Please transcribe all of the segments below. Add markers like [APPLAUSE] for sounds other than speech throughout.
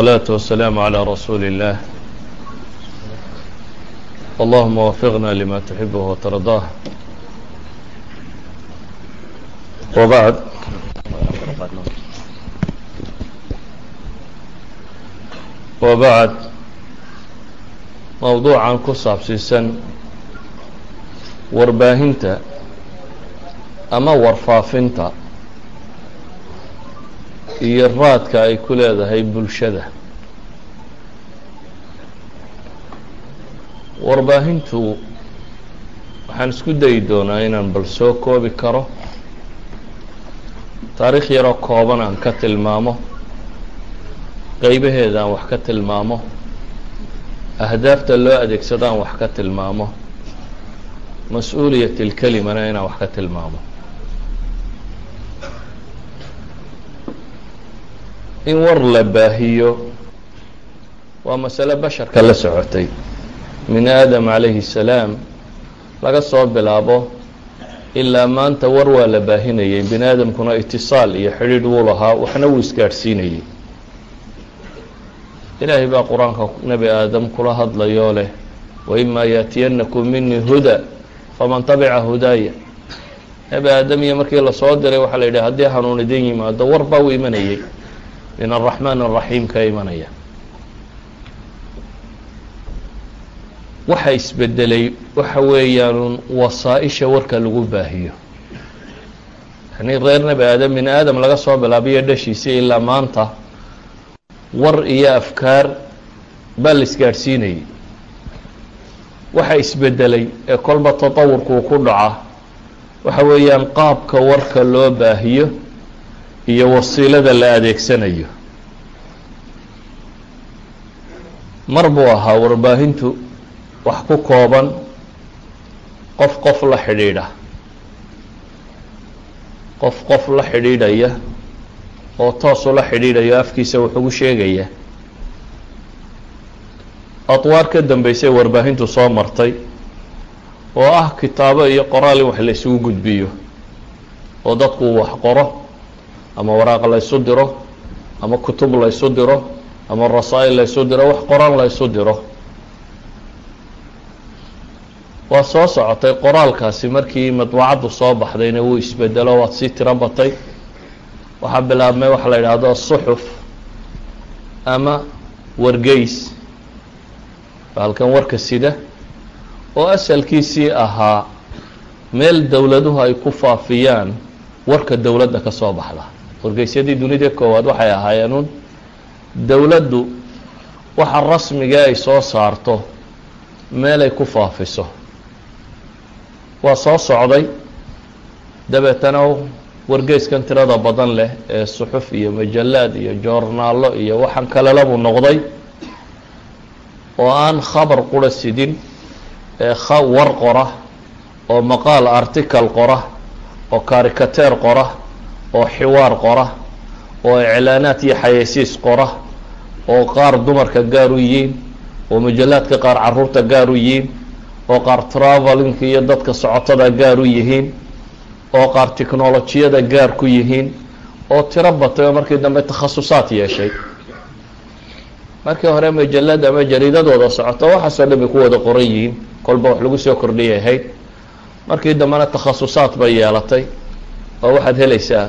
الصلاة والسلام على رسول الله اللهم وفقنا لما تحبه وترضاه وبعد وبعد موضوعا ku saabsiisan warbaahinta ama warfaafinta iyo raadka ay ku leedahay bulshada. Warbaahintu waxaan isku dayi doonaa inaan bal soo koobi karo. Taariikh yaroo kooban aan ka tilmaamo. Qeybaheeda aan wax ka tilmaamo. Ahdaafta loo adeegsado aan wax ka tilmaamo. Mas'uuliyat اlkelimana inaan wax ka tilmaamo in war la baahiyo waa masale basharka la socotay min aadam calayhi الsalaam laga soo bilaabo ilaa maanta war waa la baahinayay bini aadamkuna itiصaal iyo xidhiidh wuu lahaa waxna wuu isgaadhsiinayay ilaahay baa qur-aanka nebi aadam kula hadlayoo leh waimaa yaatiyanakum minii huda faman tabica hudaaya nebi aadam iyo markii lasoo diray waxaa la yidhi haddii hanuun idin yimaado war baa u imanayay min araxmaan araxiim ka imanaya. Waxa isbedelay waxa weeyaan wasaa-isha warka lagu baahiyo. Yani reer nebi aadam bini aadam laga soo bilaabiyo dhashiisa ilaa maanta war iyo afkaar baa la isgaadhsiinayay. Waxa isbedelay ee kolba tatawurkuu ku dhaca. Waxa weeyaan qaabka warka loo baahiyo iyo wasiilada la adeegsanayo. Mar buu ahaa warbaahintu wax ku kooban qof qof la xidhiidha. Qof qof la xidhiidhaya oo toosu la xidhiidhayo afkiisa wuxugu sheegaya. Adwaar ka dambeysay warbaahintu soo martay oo ah kitaabo iyo qoraal in wax la isugu gudbiyo oo dadku wax qoro ama waraaq la ysu diro ama kutub la ysu diro ama rasaa'il la ysu diro wax qoran la ysu diro. Waa soo socotay qoraalkaasi markii madbacaddu soo baxdayna wuu isbedelo waad sii tiro batay. Waxaa bilaabmay waxa la yidhaahdo suxuf ama wargeys. Halkan warka sida oo asalkiisii ahaa meel dowladuhu ay ku faafiyaan warka dowladda ka soo baxda wargeysyadii dunida koowaad waxay ahaayeen un dowladdu waxa rasmiga ay soo saarto meelay ku faafiso. Waa soo socday dabeetana wargeyskan tirada badan leh ee suxuf iyo majallaad iyo joornaallo iyo waxaan kalelabuu noqday oo aan khabar qura sidin ee war qora oo maqaal article qora oo karikateer qora oo xiwaar qora oo iclaanaad iyo xayeysiis qora oo qaar dumarka gaar u yihiin oo majallaadka qaar carruurta gaar u yihiin oo qaar travelinka iyo dadka socotada gaar u yihiin oo qaar technolojiyada gaar ku yihiin oo tiro batay oo markii dambe takhasusaad yeeshay. Markii hore majalad ama jariidadooda socoto waxaasoo dhan bay ku wada qoran yihiin kolba wax lagu soo kordhiyay ahayd. Markii dambena takhasusaad bay yeelatay oo waxaad helaysaa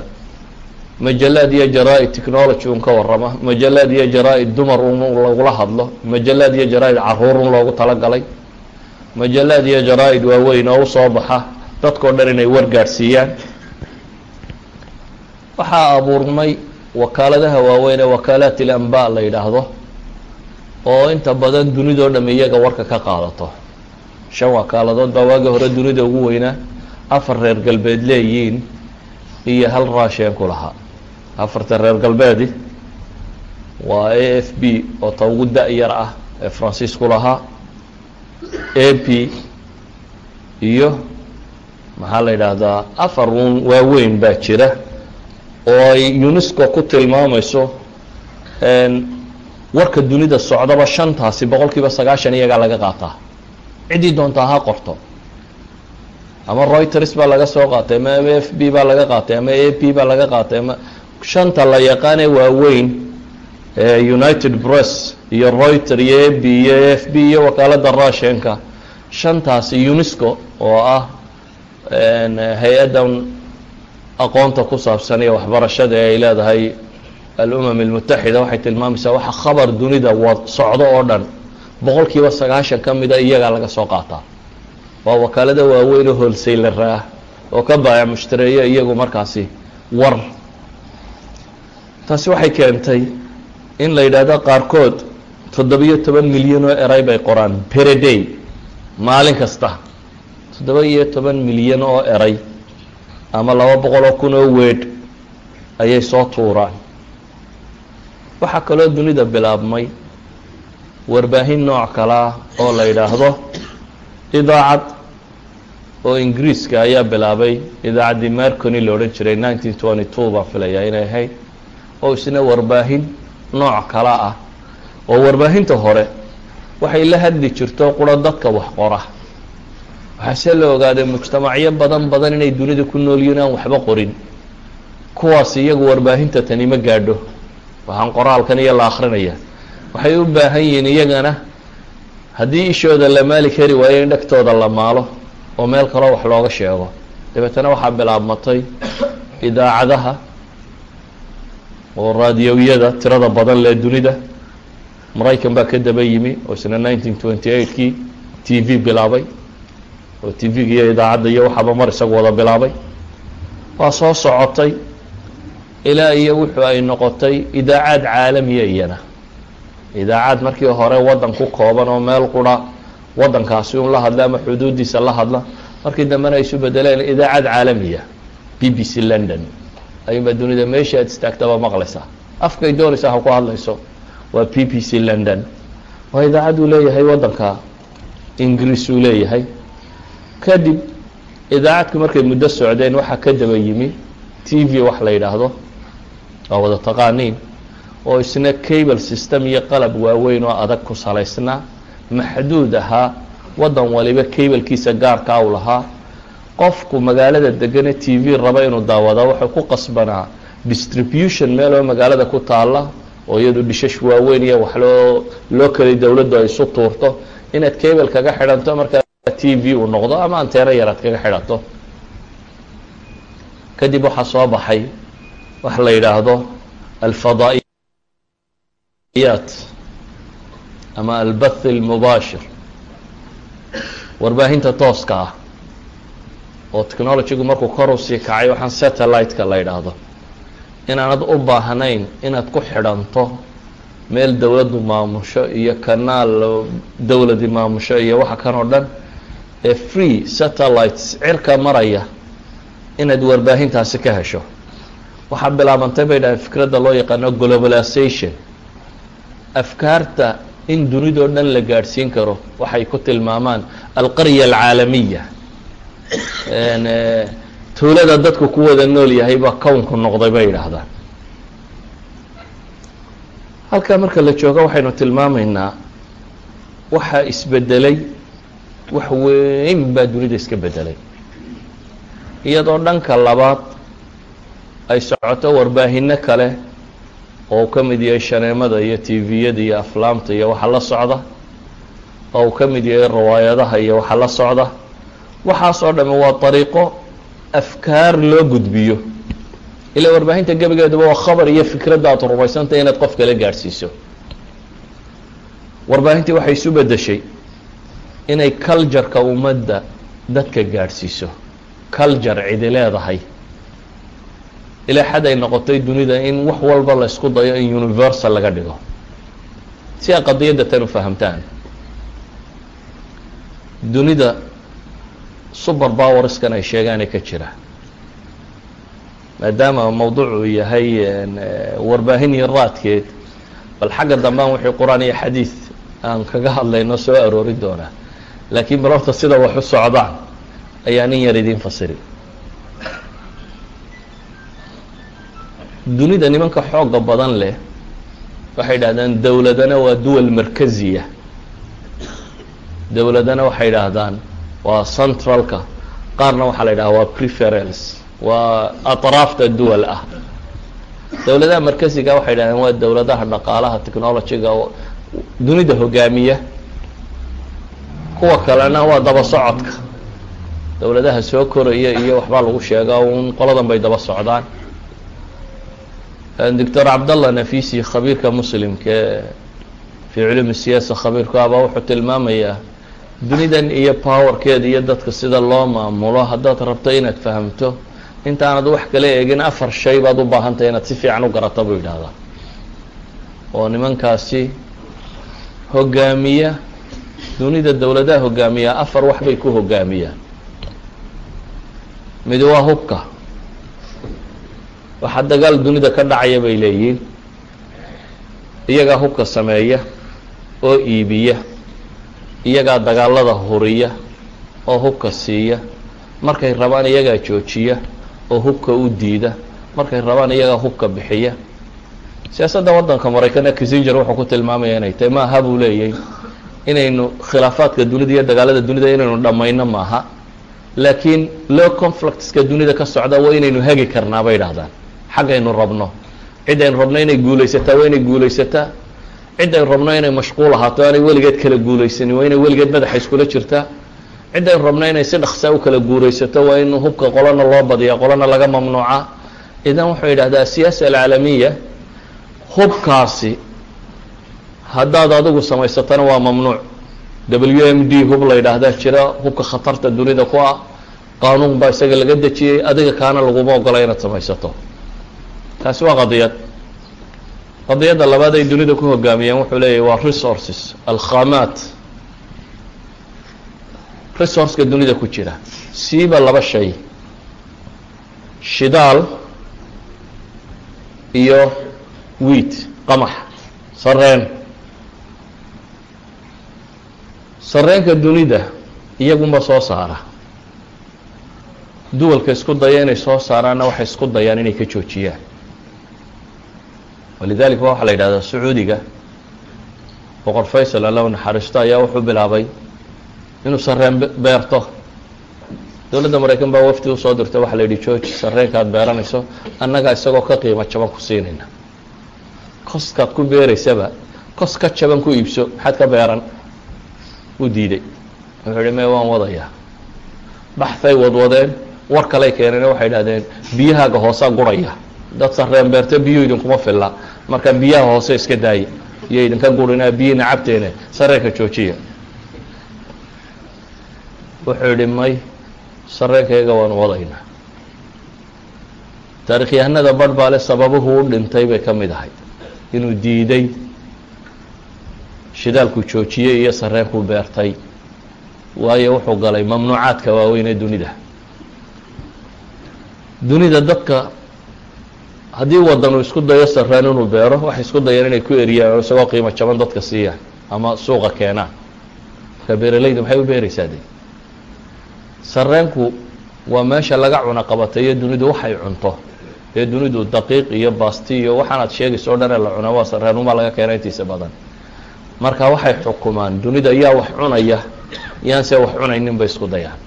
majalaad iyo jaraa-id technology un ka warama majalaad iyo jaraa-id dumar un lagula hadlo majalaad iyo jaraa-id carruur un loogu talagalay majalaad iyo jaraa-id waaweyn oo u soo baxa dadkao dhan inay wargaadhsiiyaan waxaa abuurmay wakaaladaha waaweyn ee wakaalaat ilamba la yidhaahdo oo inta badan dunidao dham iyaga warka ka qaadato. Shan wakaaladood baa waagii hore dunida ugu weynaa afar reer galbeed leeyihiin iyo hal raasheen ku afarta reer galbeedi waa a f b oo ta ugu da-yar ah ee faransiis ku lahaa a p iyo maxaa la yidhaahdaa afar uun waaweyn baa jira oo ay unesco ku tilmaamayso warka dunida socdaba shantaasi boqol kiiba sagaashan iyagaa laga qaataa. Ciddii doontaa ha qorto ama reuters baa laga soo qaatay ama m f b baa laga qaatay ama a p baa laga qaatay ama shanta la yaqaanee waaweyn united press iyo reuter iyo a b iyo a f b iyo wakaaladda russianka shantaasi unesco oo ah hay'addan aqoonta ku saabsan iyo waxbarashada ay leedahay alumam almutaxida waxay tilmaamaysaa waxa khabar dunida wa socdo oo dhan boqol kiiba sagaashan ka mida iyagaa laga soo qaataa waa wakaalada waaweyn oo holsaylara ah oo ka baayac mushtareeyo iyagu markaasi war. Taasi waxay keentay in la yidhaahdo qaarkood toddobiyo toban milyan oo eray bay qoraan pereday maalin kasta. Toddoba iyo toban milyan oo eray ama laba boqol oo kun oo weedh ayay soo tuuraan. Waxaa kaloo dunida bilaabmay warbaahin nooc kale ah oo la yidhaahdo idaacad oo ingiriiska ayaa bilaabay idaacaddii mercony la odhan jiray nineteen twenty two baan filayaa inay ahayd oo isna warbaahin nooc kala ah. Oo warbaahinta hore waxay la hadli jirto quro dadka wax qora. Waxaase la ogaaday mujtamacyo badan badan inay dunida ku noolyihin aan waxba qorin. Kuwaas iyagu warbaahinta tani ma gaadho. Waxaan qoraalkan iyo la akrinaya waxay u baahan yihiin iyagana haddii ishooda la maali kari waayo in dhegtooda la maalo oo meel kaloo wax looga sheego. Dabeetana waxaa bilaabmatay idaacadaha oo raadiyowyada tirada badan lee dunida. Maraykan baa ka daba yimi oo isna nineteen twenty eight kii t v bilaabay oo t v-ga iyo idaacadda iyo waxaaba mar isagu wada bilaabay. Waa soo socotay ilaa iyo wuxuu ay noqotay idaacaad caalamiya iyana idaacaad markii hore waddan ku kooban oo meel qura waddankaasi un la hadla ama xuduuddiisa la hadla markii dambena ay isu bedeleen idaacad caalamiya b b c london. Ayuunbaa dunida meesha aad istaagtaba maqlaysaa. Afkay doonaysaa ha ku hadlayso waa b b c london. Waa idaacad uu leeyahay waddanka ingiriis uu leeyahay. Kadib idaacadku markay muddo socdeen waxaa ka daba yimi t v wax la yidhaahdo waa wada taqaaniin oo isna cable system iyo qalab waaweyn oo adag ku salaysnaa maxduud ahaa waddan waliba cablekiisa gaarkaa u lahaa. Qofku magaalada degane t v raba inuu daawada wuxuu ku qasbanaa distribution meel oo magaalada ku taalla oo iyadu dhishash waaweyn iyo wax loo loo dowladdu ay isu tuurto. Inaad cable kaga xidhanto markaa t v uu noqdo ama anteero yar kaga xidhato. Kadib waxaa soo baxay wax la yidhaahdo alfadaa'iyaat ama albath almubaashir warbaahinta tooska ah oo technologygu markuu kor u kacay waxaan satellite-ka la yidhaahdo inaanad u baahnayn inaad ku xidhanto meel dowladdu maamusho iyo kanaal dowladi maamusho iyo waxa kan oo dhan ee free satellites cirka maraya inaad warbaahintaasi ka hesho waxaa bilaabantay bay dhahay fikradda loo yaqaano globalization afkaarta in dunidoo dhan la gaadhsiin karo waxay ku tilmaamaan alqarya alcaalamiya. Tuulada dadku ku wada nool yahay baa kownku noqday bay yidhaahdaan. Halkaa marka la joogo waxaynu tilmaamaynaa waxaa isbedelay wax weyn baa dunida iska bedelay. Iyadoo dhanka labaad ay socoto warbaahino kale oo uu ka mid yahay shaneemada iyo tviyada iyo aflaamta iyo waxa la socda oo uu ka mid yahay riwaayadaha iyo waxa la socda waxaas oo dhami waa dariiqo afkaar loo gudbiyo. Ilaa warbaahinta gebigeeduba waa khabar iyo fikradda aad rumaysantay inaad qof kala gaadhsiiso warbaahintii waxay isu bedeshay inay culjarka ummadda dadka gaadhsiiso culture cidi leedahay ilaa xad ay noqotay dunida in wax walba la ysku dayo in universal laga dhigo. Si aad qadiyadda tan u fahamtaan dunida super powerskan ay sheegaane ka jira. Maadaama mawduucu yahay warbaahin iyo raadkeed bal xagga dambean wixii qur'aan iyo xadiid aan kaga hadlayno soo aroori doonaa laakiin bal horta sida wax u socdaan ayaa nin yar idiin fasiri dunida nimanka xooga badan leh waxay idhahdaan dowladana waa duwal markaziya. Dowladana waxay idhaahdaan waa centralka qaarna waxaa la yidhaha waa preference waa atraafta duwal ah. Dowladaha markasiga waxay dhahdeen waa dowladaha dhaqaalaha technologyga dunida hogaamiya. Kuwa kalena waa daba socodka. Dowladaha soo koraya iyo waxbaa lagu sheega un qoladan bay daba socdaan doctor cabdallah nafisi khabiirka muslimka ee fii culumi siyaasa khabiirku abaa wuxuu tilmaamayaa dunidan iyo powerkeeda iyo dadka sida loo maamulo haddaad rabto inaad fahamto intaanad wax kala eegin afar shay baad u baahantahay inaad si fiican u garata buu yidhaahdaa. Oo nimankaasi hogaamiya dunida dowladaha hogaamiya afar wax bay ku hogaamiyaan mid waa hubka waxaa dagaal dunida ka dhacaya bay leeyihiin. Iyagaa hubka sameeya oo iibiya. Iyagaa dagaalada huriya oo hubka siiya. Markay rabaan iyagaa joojiya oo hubka u diida. Markay rabaan iyagaa hubka bixiya. Siyaasadda waddanka maraykanee kissinger wuxuu ku tilmaamaya inay tahay maaha buu leeyahy inaynu khilaafaadka dunida iyo dagaalada dunida inaynu dhammayno maaha laakiin low conflictska dunida ka socda waa inaynu hagi karnaa bay dhahdaan xaggaynu rabno. Cid aynu rabno inay guulaysataa waa inay guulaysataa cid aynu rabno inay mashquul ahaato aanay weligeed kala guulaysanin waa inay weligeed madaxa iskula jirtaa cid aynu rabno inay si dhaksaa u kala guuraysato waa in hubka qolana loo badiya qolana laga mamnuuca. Idan wuxuu yidhahdaa siyaasa alcaalamiya hubkaasi haddaad adigu samaysatana waa mamnuuc. W m d hub la yidhaahdaa jira hubka khatarta dunida ku ah qaanuun baa isaga laga dejiyey adiga kaana laguma ogola inaad samaysato taasi waa qadiyad. Qadiyadda labaad ay dunida ku hogaamiyeen wuxuu leeyahy waa resources alkhamaat. Resourceka dunida ku jira siiba laba shay. Shidaal iyo wiit qamax sareen sareenka dunida iyagunba soo saara. Duwalka isku daya inay soo saaraanna waxay isku dayaan inay ka joojiyaan walidalika ba waxaa la yidhahdaa sacuudiga. Boqor faysal alla naxariisto ayaa wuxuu bilaabay inuu sareen beerto. Dowladda maraykan baa wafdi u soo dirtay waxaa la yidhi sareenka aad beeranayso annagaa isagoo ka qiimo jaban ku siinayna. Koskaad ku beeraysaba kos ka jaban ku iibso maxaad ka beeran? Wuu diiday. Wuxuu yihi me waan wadayaa. Baxhay wadwadeen war kaley keeneen waxay idhahdeen biyahaaga hoosaa guraya. Dad sareen beerte biyo idinkuma filla marka biyaha hoose iska daaya iyo idinka gurinaa biyina cabteene sareenka joojiya. Wuxuu yihi may sareenkayga waan wadaynaa. Taarikhyahanada barh baale sababuhu u dhintay bay ka mid ahayd. Inuu diiday shidaalku joojiyey iyo sareenku beertay. Waayo wuxuu galay mamnuucaadka waaweyn ee dunida. Dunida dadka haddii wadanu isku dayo sareen inuu beero waxay isku dayeen inay ku eriyaan oo isagoo qiimo jaban dadka siiyaan ama suuqa keenaan marka beeralayda maxay u beeraysaa de sareenku waa meesha laga cuna qabatayo dunidu waxay cunto. Ee dunidu daqiiq iyo basti iyo waxaanaad sheegayso o dhan ee la cuna waa sareenumaa laga keena intiisa badan. Marka waxay xukumaan dunida yaa wax cunaya yaanse wax cunaynin bay isku dayaan.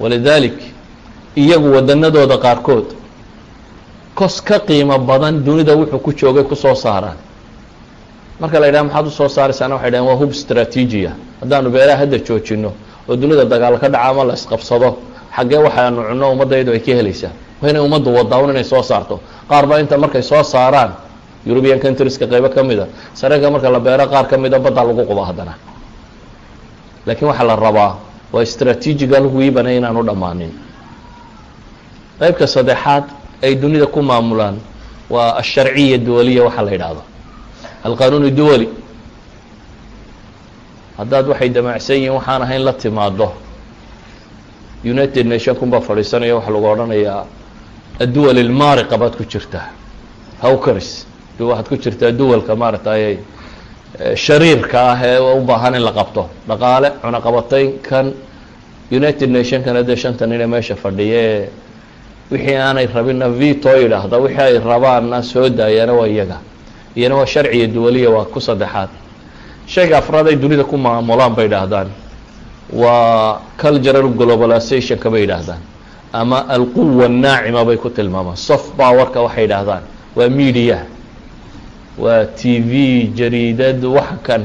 Walidalik iyagu wadanadooda qaarkood kos ka qiimo badan dunida wuxuu ku joogay ku soo saaraan. Marka la yidhaha maxaad u soo saaraysaana waxay dhahen waa hub strategiya haddaanu beeraha hadda joojino oo dunida dagaal ka dhaca ama la isqabsado xaggee waxaanu cunno ummaddaydu ay ka helaysaa. Waa inay ummaddu wadaawn inay soo saarto. Qaar ba inta markay soo saaraan european countrieska qaybo ka mida sareenka marka la beero qaar ka mida baddaa lagu qubo haddana. Laakiin waxaa la rabaa waa strategical wiibana inaanu dhammaanin. Qaybka saddexaad ay dunida ku maamulaan waa asharciya duwaliya waxaa la yidhaahdo. Alqanuun duwali. Haddaad waxay damacsan yihiin waxaan ahayn la timaado united nation kunbaa fadhiisanaya waxaa lagu odhanayaa adduwal ilmaariqa baad ku jirtaa. Hawkaris waxaad ku jirtaa duwalka maaragtay shariirka ah ee u baahan in la qabto. Dhaqaale cunaqabatayn kan united nationkana dee shanta nin ee meesha fadhiya ee wixii aanay rabinna vito yidhaahda wixii ay rabaanna soo daayana waa iyaga. Iyana waa sharciya duwaliya waa ku saddexaad. Shayga afraad ay dunida ku maamulaan bay idhaahdaan. Waa cultural globalizationka bay yidhaahdaan ama alquwa annaacima bay ku tilmaamaan. Soft powerka waxay idhaahdaan. Waa media. Waa t v jariidad waxa kan.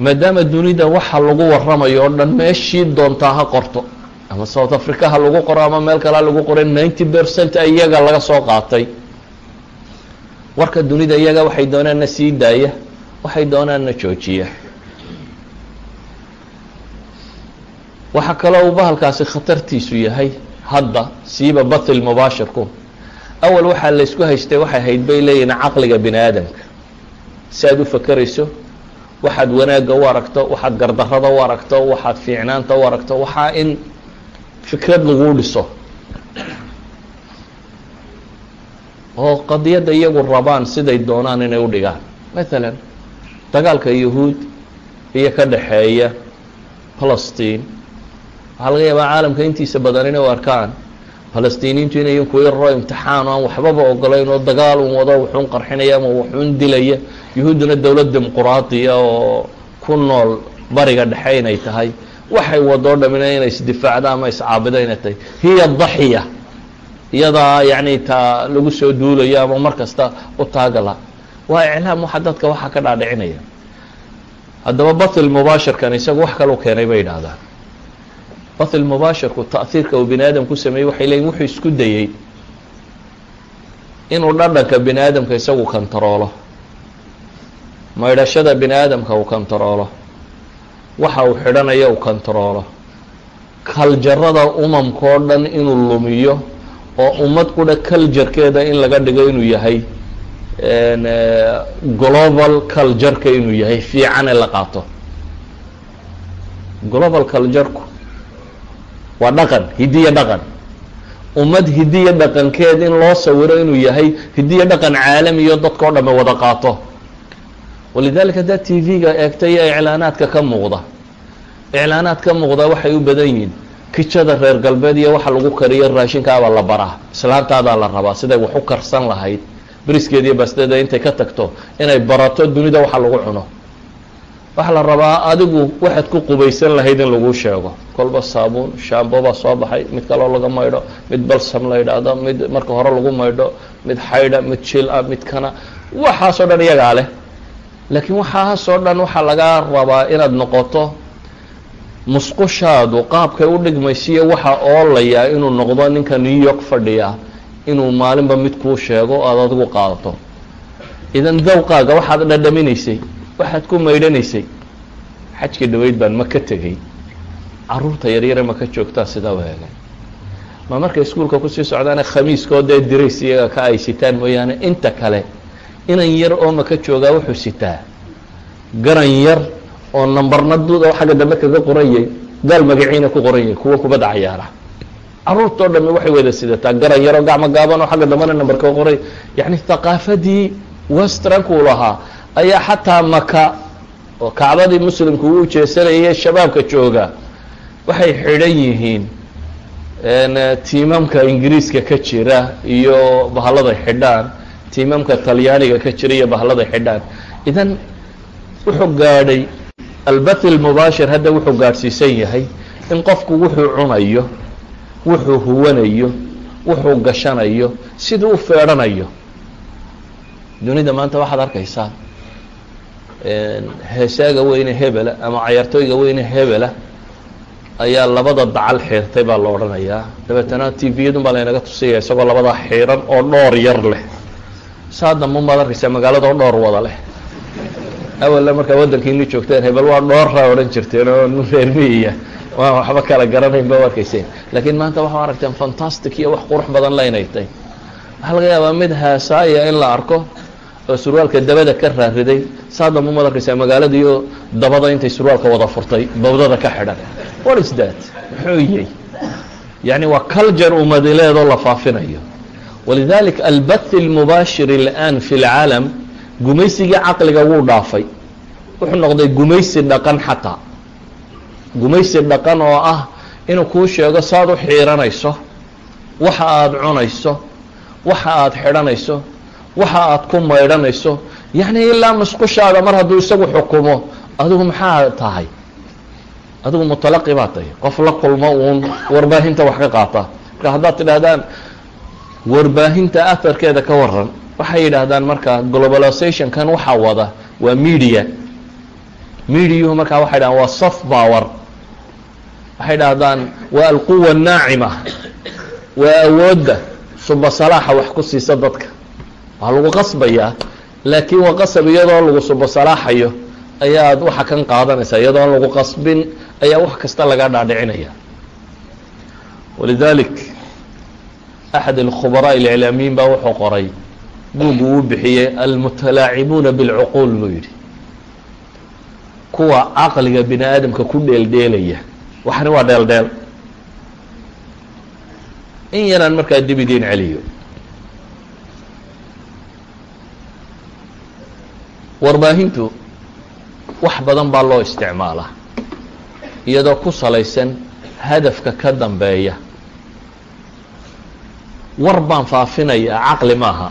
Maadaama dunida waxa lagu warramayo oo dhan meeshii doontaa ha qorto ama south africa ha lagu qoro ama meel kalea lagu qoray ninety percent iyaga laga soo qaatay. Warka dunida iyaga waxay doonaanna sii daaya waxay doonaanna joojiya. Waxaa kaloo uu bahalkaasi khatartiisu yahay hadda siiba bathil mubaashirku. Awal waxaa la ysku haystay waxay hayd bay leeyihiin caqliga bini aadamka si aad u fakerayso waxaad wanaagga u aragto waxaad gardarrada u aragto waxaad fiicnaanta u aragto waxaa in fikrad laguu dhiso. Oo qadiyadda iyagu rabaan siday doonaan inay u dhigaan. Mathalan dagaalka yahuud iyo ka dhaxeeya palestine. Waxaa laga yaabaa caalamka intiisa badan inay u arkaan falastiiniintu inayan kuwa yaroo imtixaan o aan waxbaba ogolayn oo dagaal un wado wuxuun qarxinaya ama wuxuun dilaya. Yuhuudduna dowlad dimuquraadiya oo ku nool bariga dhexe inay tahay waxay wadoo dhamina inay isdifaacdo ama iscaabido inay tahay. Hiya daxiya. Iyadaa yacni taa lagu soo duulayo ama mar kasta u taagala. Waa iclaam waxa dadka waxaa ka dhaadhicinaya. Haddaba bathil mubaashirkan isagu wax kalau keenay bay yidhaahdaan. Bathil mubaashirku ta'hiirka uu bini aadam ku sameeyey waxay leeyiin wuxuu isku dayey inuu dhadhanka bini aadamka isagu kontaroolo maydhashada bini aadamka uu kontaroolo waxa uu xidhanayo uu kontaroolo kaljarada umamka oo dhan inuu lumiyo oo ummad qudha kaljarkeeda in laga dhigo inuu yahay global culjarka inuu yahay fiicane la qaato. Global culjarku waa dhaqan hidiya dhaqan. Ummad hidiya dhaqankeed in loo sawiro inuu yahay hidiya dhaqan caalamiyo dadka o dhame wada qaato walidalika haddaad t v-ga eegtay iyo iclaanaadka ka muuqda iclaanaad ka muuqda waxay u badan yihiin kijada reer galbeed iyo waxa lagu kariyo raashinkaabaa la baraa islaantaadaa la rabaa siday wax u karsan lahayd briskeed iyo basteeda intay ka tagto inay barato dunida waxa lagu cuno. Waxaa la rabaa adigu waxaad ku qubaysan lahayd in laguu sheego. Kolba saabuun shambo baa soo baxay mid kaloo laga maydho mid balsam la yidhaahdo mid marka hore lagu maydho mid xaydha mid jil ah mid kana waxaasoo dhan iyagaa leh laakiin waxaasoo dhan waxaa lagaa rabaa inaad noqoto musqushaadu qaabkay u dhigmaysiyo waxa oolayaa inuu noqdo ninka new york fadhiya inuu maalinba mid kuu sheego o aada adigu qaadato. Idan dawqaaga waxaad dhadhaminaysay waxaad ku maydhanaysay xajka dhaweyd baan ma ka tegey. Caruurta yaryare ma ka joogtaa sidaa weegay ma markay iskuulka ku sii socdaane khamiiskoo dee dirays iyaga ka ay sitaan mooyaane inta kale inan yar oo maka joogaa wuxuu sitaa. Garan yar oo nambarna duud oo xagga dambe kaga qoranyay gaal magaciina ku qoranyay kuwa kubadda cayaara caruurtao dhamme waxay wada sidataa garan yaroo gacmo gaaban oo xagga dambena nambar kaga qoray. Yacni thaqaafadii westranku lahaa ayaa xataa maka oo kacbadii muslimku uu jeesanayay shabaabka jooga waxay xidhan yihiin tiimamka ingiriiska ka jira iyo bahalladay xidhaan tiimamka talyaaniga ka jira iyo bahalladay xidhaan idan wuxuu gaadhay albath ilmubaashir hadda wuxuu gaadhsiisan yahay in qofku wuxuu cunayo wuxuu huwanayo wuxuu gashanayo siduu u feedhanayo dunida maanta waxaad arkaysaa heesaaga weyne hebela ama cayaartooyga weyne hebela ayaa labada dacal xiirtay baa la odhanayaa. Dabeetana t v-yadun baa laynaga tusaya isagoo labadaa xiiran oo dhoor yar leh saa dambe maad arkaysaa magaaladoo dhoor wada leh. Awalla markaa waddankiini joogteen hebel waa dhoorraa odhan jirteen oo nin reermiyiya waan waxba kala garanayn ba u arkayseen. Laakiin maanta waxaa aragteen fantastic iyo wax qurux badan la inay tay waxaa laga yaabaa mid haasaaya in la arko oo surwaalka dabada ka raariday. Saa dambe maad arkaysaa magaaladiioo dabada intay surwaalka wada furtay bawdada ka xidhan. What is that? Muxuu yey yani waa culture umadileedoo la faafinayo walidalika albath اlmubaashir اlآn fi اlcaalam gumaysigii caqliga wuu dhaafay wuxuu noqday gumaysi dhaqan xataa gumaysi dhaqan oo ah inuu kuu sheego saad u xiiranayso waxa aada cunayso waxa aada xidhanayso waxa aada ku maydhanayso yacni ilaa musqushaada mar hadduu isagu xukumo adigu maxaa tahay adigu mutalaqi baa tahay qof la kulmo uun warbaahinta wax ka qaata marka haddaad tidhaahdaan warbaahinta aharkeeda ka waran waxay yidhaahdaan marka globalizationkan waxaa wada waa media. Mediahu markaa waxay dhahdaan waa soft power. Waxay dhahdaan waa alquwa naacima waa awoodda subasalaaxa wax ku siisa dadka. Waa lagu qasbayaa laakiin waa qasab iyadoo lagu subasalaaxayo ayaad waxa kan qaadanaysaa iyadoon lagu qasbin ayaa wax kasta laga dhaadhicinaya. Walidalik axad alkhubaraa اliclaamiyin baa wuxuu qoray buug uu bixiyey almutalaacibuuna biاlcuquul buu yidhi kuwa caqliga bini aadamka ku dheeldheelaya waxani waa dheel dheel in yaraan markaa dib idiin celiyo warbaahintu wax badan baa loo isticmaalaa iyadoo ku salaysan hadafka ka dambeeya war baan faafinayaa caqli maaha.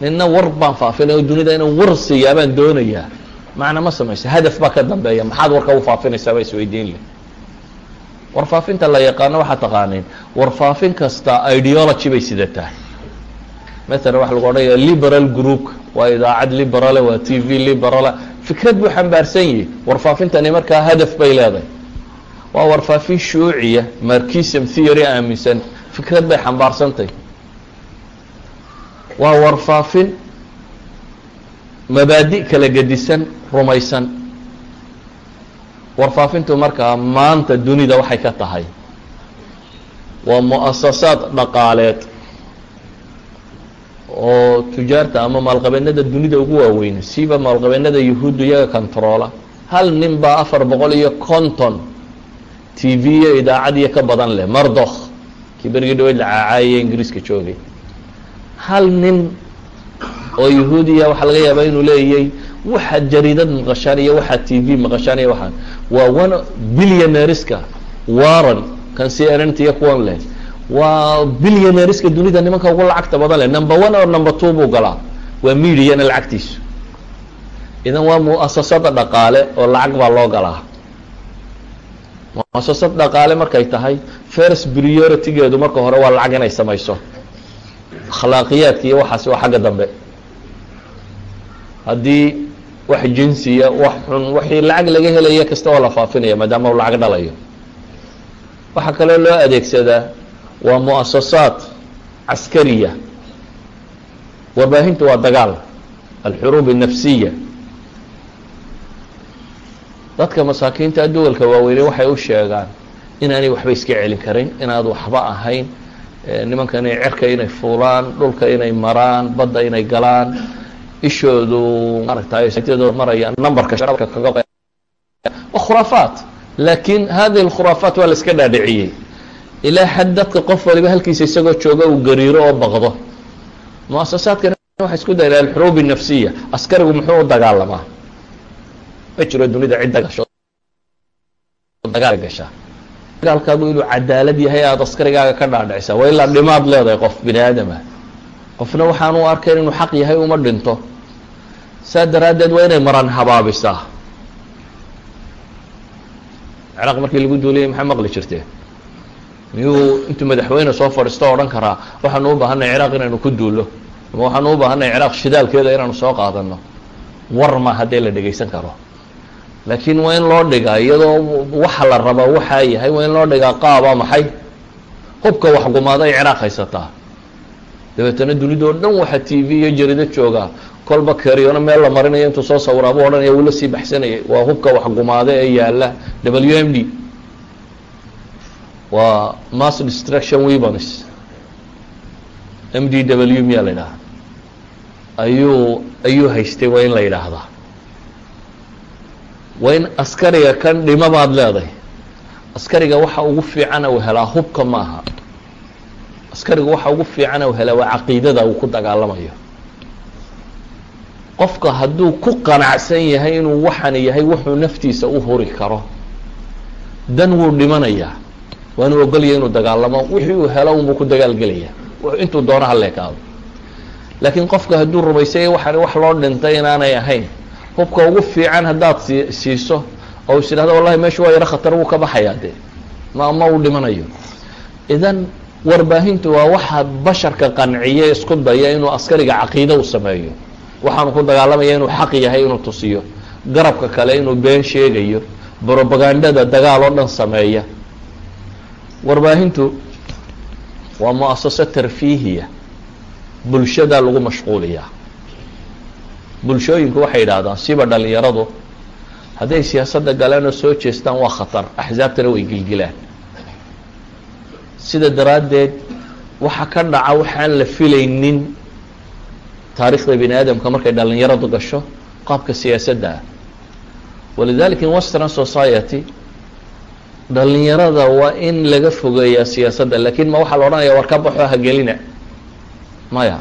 Nina war baan faafinaya dunida inaan war siiyaa baan doonayaa. Macna ma samayso hadaf baa ka dambeeya maxaad warka u faafinaysaa baa isweydiin leh. War faafinta la yaqaano waxaa taqaaniin war faafin kasta ideology bay sidataa maala waxa lagu odhanaya liberal groupka waa idaacad liberale waa t v liberale fikrad buu xambaarsan yihi warfaafintani markaa hadaf bay leedahay. Waa warfaafin shuuciya markism theory aaminsan fikrad bay xambaarsantay waa warfaafin mabaadi kala gedisan rumaysan. Warfaafintu markaa maanta dunida waxay ka tahay. Waa mu'asasaad dhaqaaleed oo tujaarta ama maalqabeennada dunida ugu waaweyn siba maalqabeennada yahuuddu iyaga controola hal nin baa afar boqol iyo konton t v iyo idaacad iyo ka badan leh mardokh kii berigii dhaweyd la caacaayay ingiriiska joogay. Hal nin oo yahuudiya waxaa laga yaabaa inuu leeyay waxaad jariidad maqashaan iyo waxaad t v maqashaan iyo waxaan. Waa one billionariska warren kan c n n t iyo kuwan leh. Waa billionariska dunida nimanka ugu lacagta badan leh. Number one or number two buu galaa. Waa mediana lacagtiisu. Idan waa mu'asasada dhaqaale oo lacag baa loo galaa mu'asasad dhaqaale markay tahay first priority-geedu marka hore waa lacag inay samayso. Akhlaaqiyaadka iyo waxaasi waa xagga dambe. Haddii wax jinsiya wax xun waxii lacag laga helaya kasta oo la faafinaya maadaama u lacag dhalayo. Waxaa kaloo loo adeegsadaa waa mu'asasaad warbaahintu waa dagaal. Alxuruub الnafsiya dadka masaakiinta duwalka waaweyne waxay u sheegaan inaanay waxba iska celin karin inaad waxba ahayn nimankan inay cerka inay fuulaan dhulka inay maraan badda inay galaan ishoodu maaragtay maraya numberka kaga wa khuraafaat lakin hadihi اkhuraafaat waa la iska dhaadhiciyey ilaa xad dadka qof waliba halkiisa isagoo jooga uu gariiro oo baqdo mu-asasaadkan waxay isku dayna alxuruub الnafsiya askarigu muxuu u dagaalamaa ma jiro dunida cid dagasho dagaal gashaa dagaalkaagu inuu cadaalad yahay aada askarigaaga ka dhaadhicisa. Waa ilaa dhimaad leedahay qof bini aadama qofna waxaan u arkayn inuu xaq yahay uma dhinto. Saa daraaddeed waa inay maran habaabisaa. Ciraaq markii lagu duuliyay maxaa maqli jirteen miyuu intuu madaxweyne soo fadhiisto odhan karaa waxaanu u ciraaq inaynu ku duullo. Ama waxaanu u baahanay ciraaq shidaalkeeda inaanu soo qaadano. War ma haddee la dhegaysan karo laakiin waa in loo dhigaa iyadoo waxa la rabaa waxaa yahay waa in loo dhigaa qaaba maxay? Hubka waxgumaaday ciraaq haysataa. Dabeetana dunidao dhan waxaa t v iyo jarido joogaa kolba keriyona meel la marinayo intuu soo sawiraa buu odhanaya wuu la sii baxsanayay. Waa hubka waxgumaade ee yaalla w m d. Waa mass destruction weapons. M d w miyaa la yidhaha ayuu ayuu haystay waa in la yidhaahdaa waa in askariga kan dhimo baad leedahay. Askariga waxa ugu fiicana uu helaa hubka maaha. Askariga waxa ugu fiicana uu helaa waa caqiidada uu ku dagaalamayo. Qofka hadduu ku qanacsan yahay inuu waxan yahay wuxuu naftiisa u huri karo. Dan wuu dhimanayaa. Waa inuu ogolyahay inuu dagaalamo. Wixii uu helo unbuu ku dagaalgelaya intuu doono haleekaado laakiin qofka hadduu rumaysanya waxaan wax loo dhintay inaanay ahayn hubka ugu fiican haddaad sii siiso oo is idhahdo wallahi meeshu waa yaro khatar wuu ka baxayaa dee. Ma ma uu dhimanayo. Idan warbaahintu waa waxa basharka qanciye isku daya inuu askariga caqiide u sameeyo. Waxaanu ku dagaalamaya inuu xaq yahay inuu tusiyo garabka kale inuu been sheegayo brobagandada dagaal oo dhan sameeya. Warbaahintu waa mu'asaso tarfiihiya bulshadaa lagu mashquuliyaa bulshooyinku waxay yidhaahdaan siba dhalinyaradu hadday siyaasadda galeen oo soo jeestaan waa khatar axsaabtana way gilgilaan. Sida daraaddeed waxa ka dhaca waxaan la filaynin taarikhda bini aadamka markay dhalinyaradu gasho qaabka siyaasadda ah. Walidalika in western society dhalinyarada waa in laga fogeeyaa siyaasadda laakiin ma waxaa la odhanaya war ka baxo hagelina maya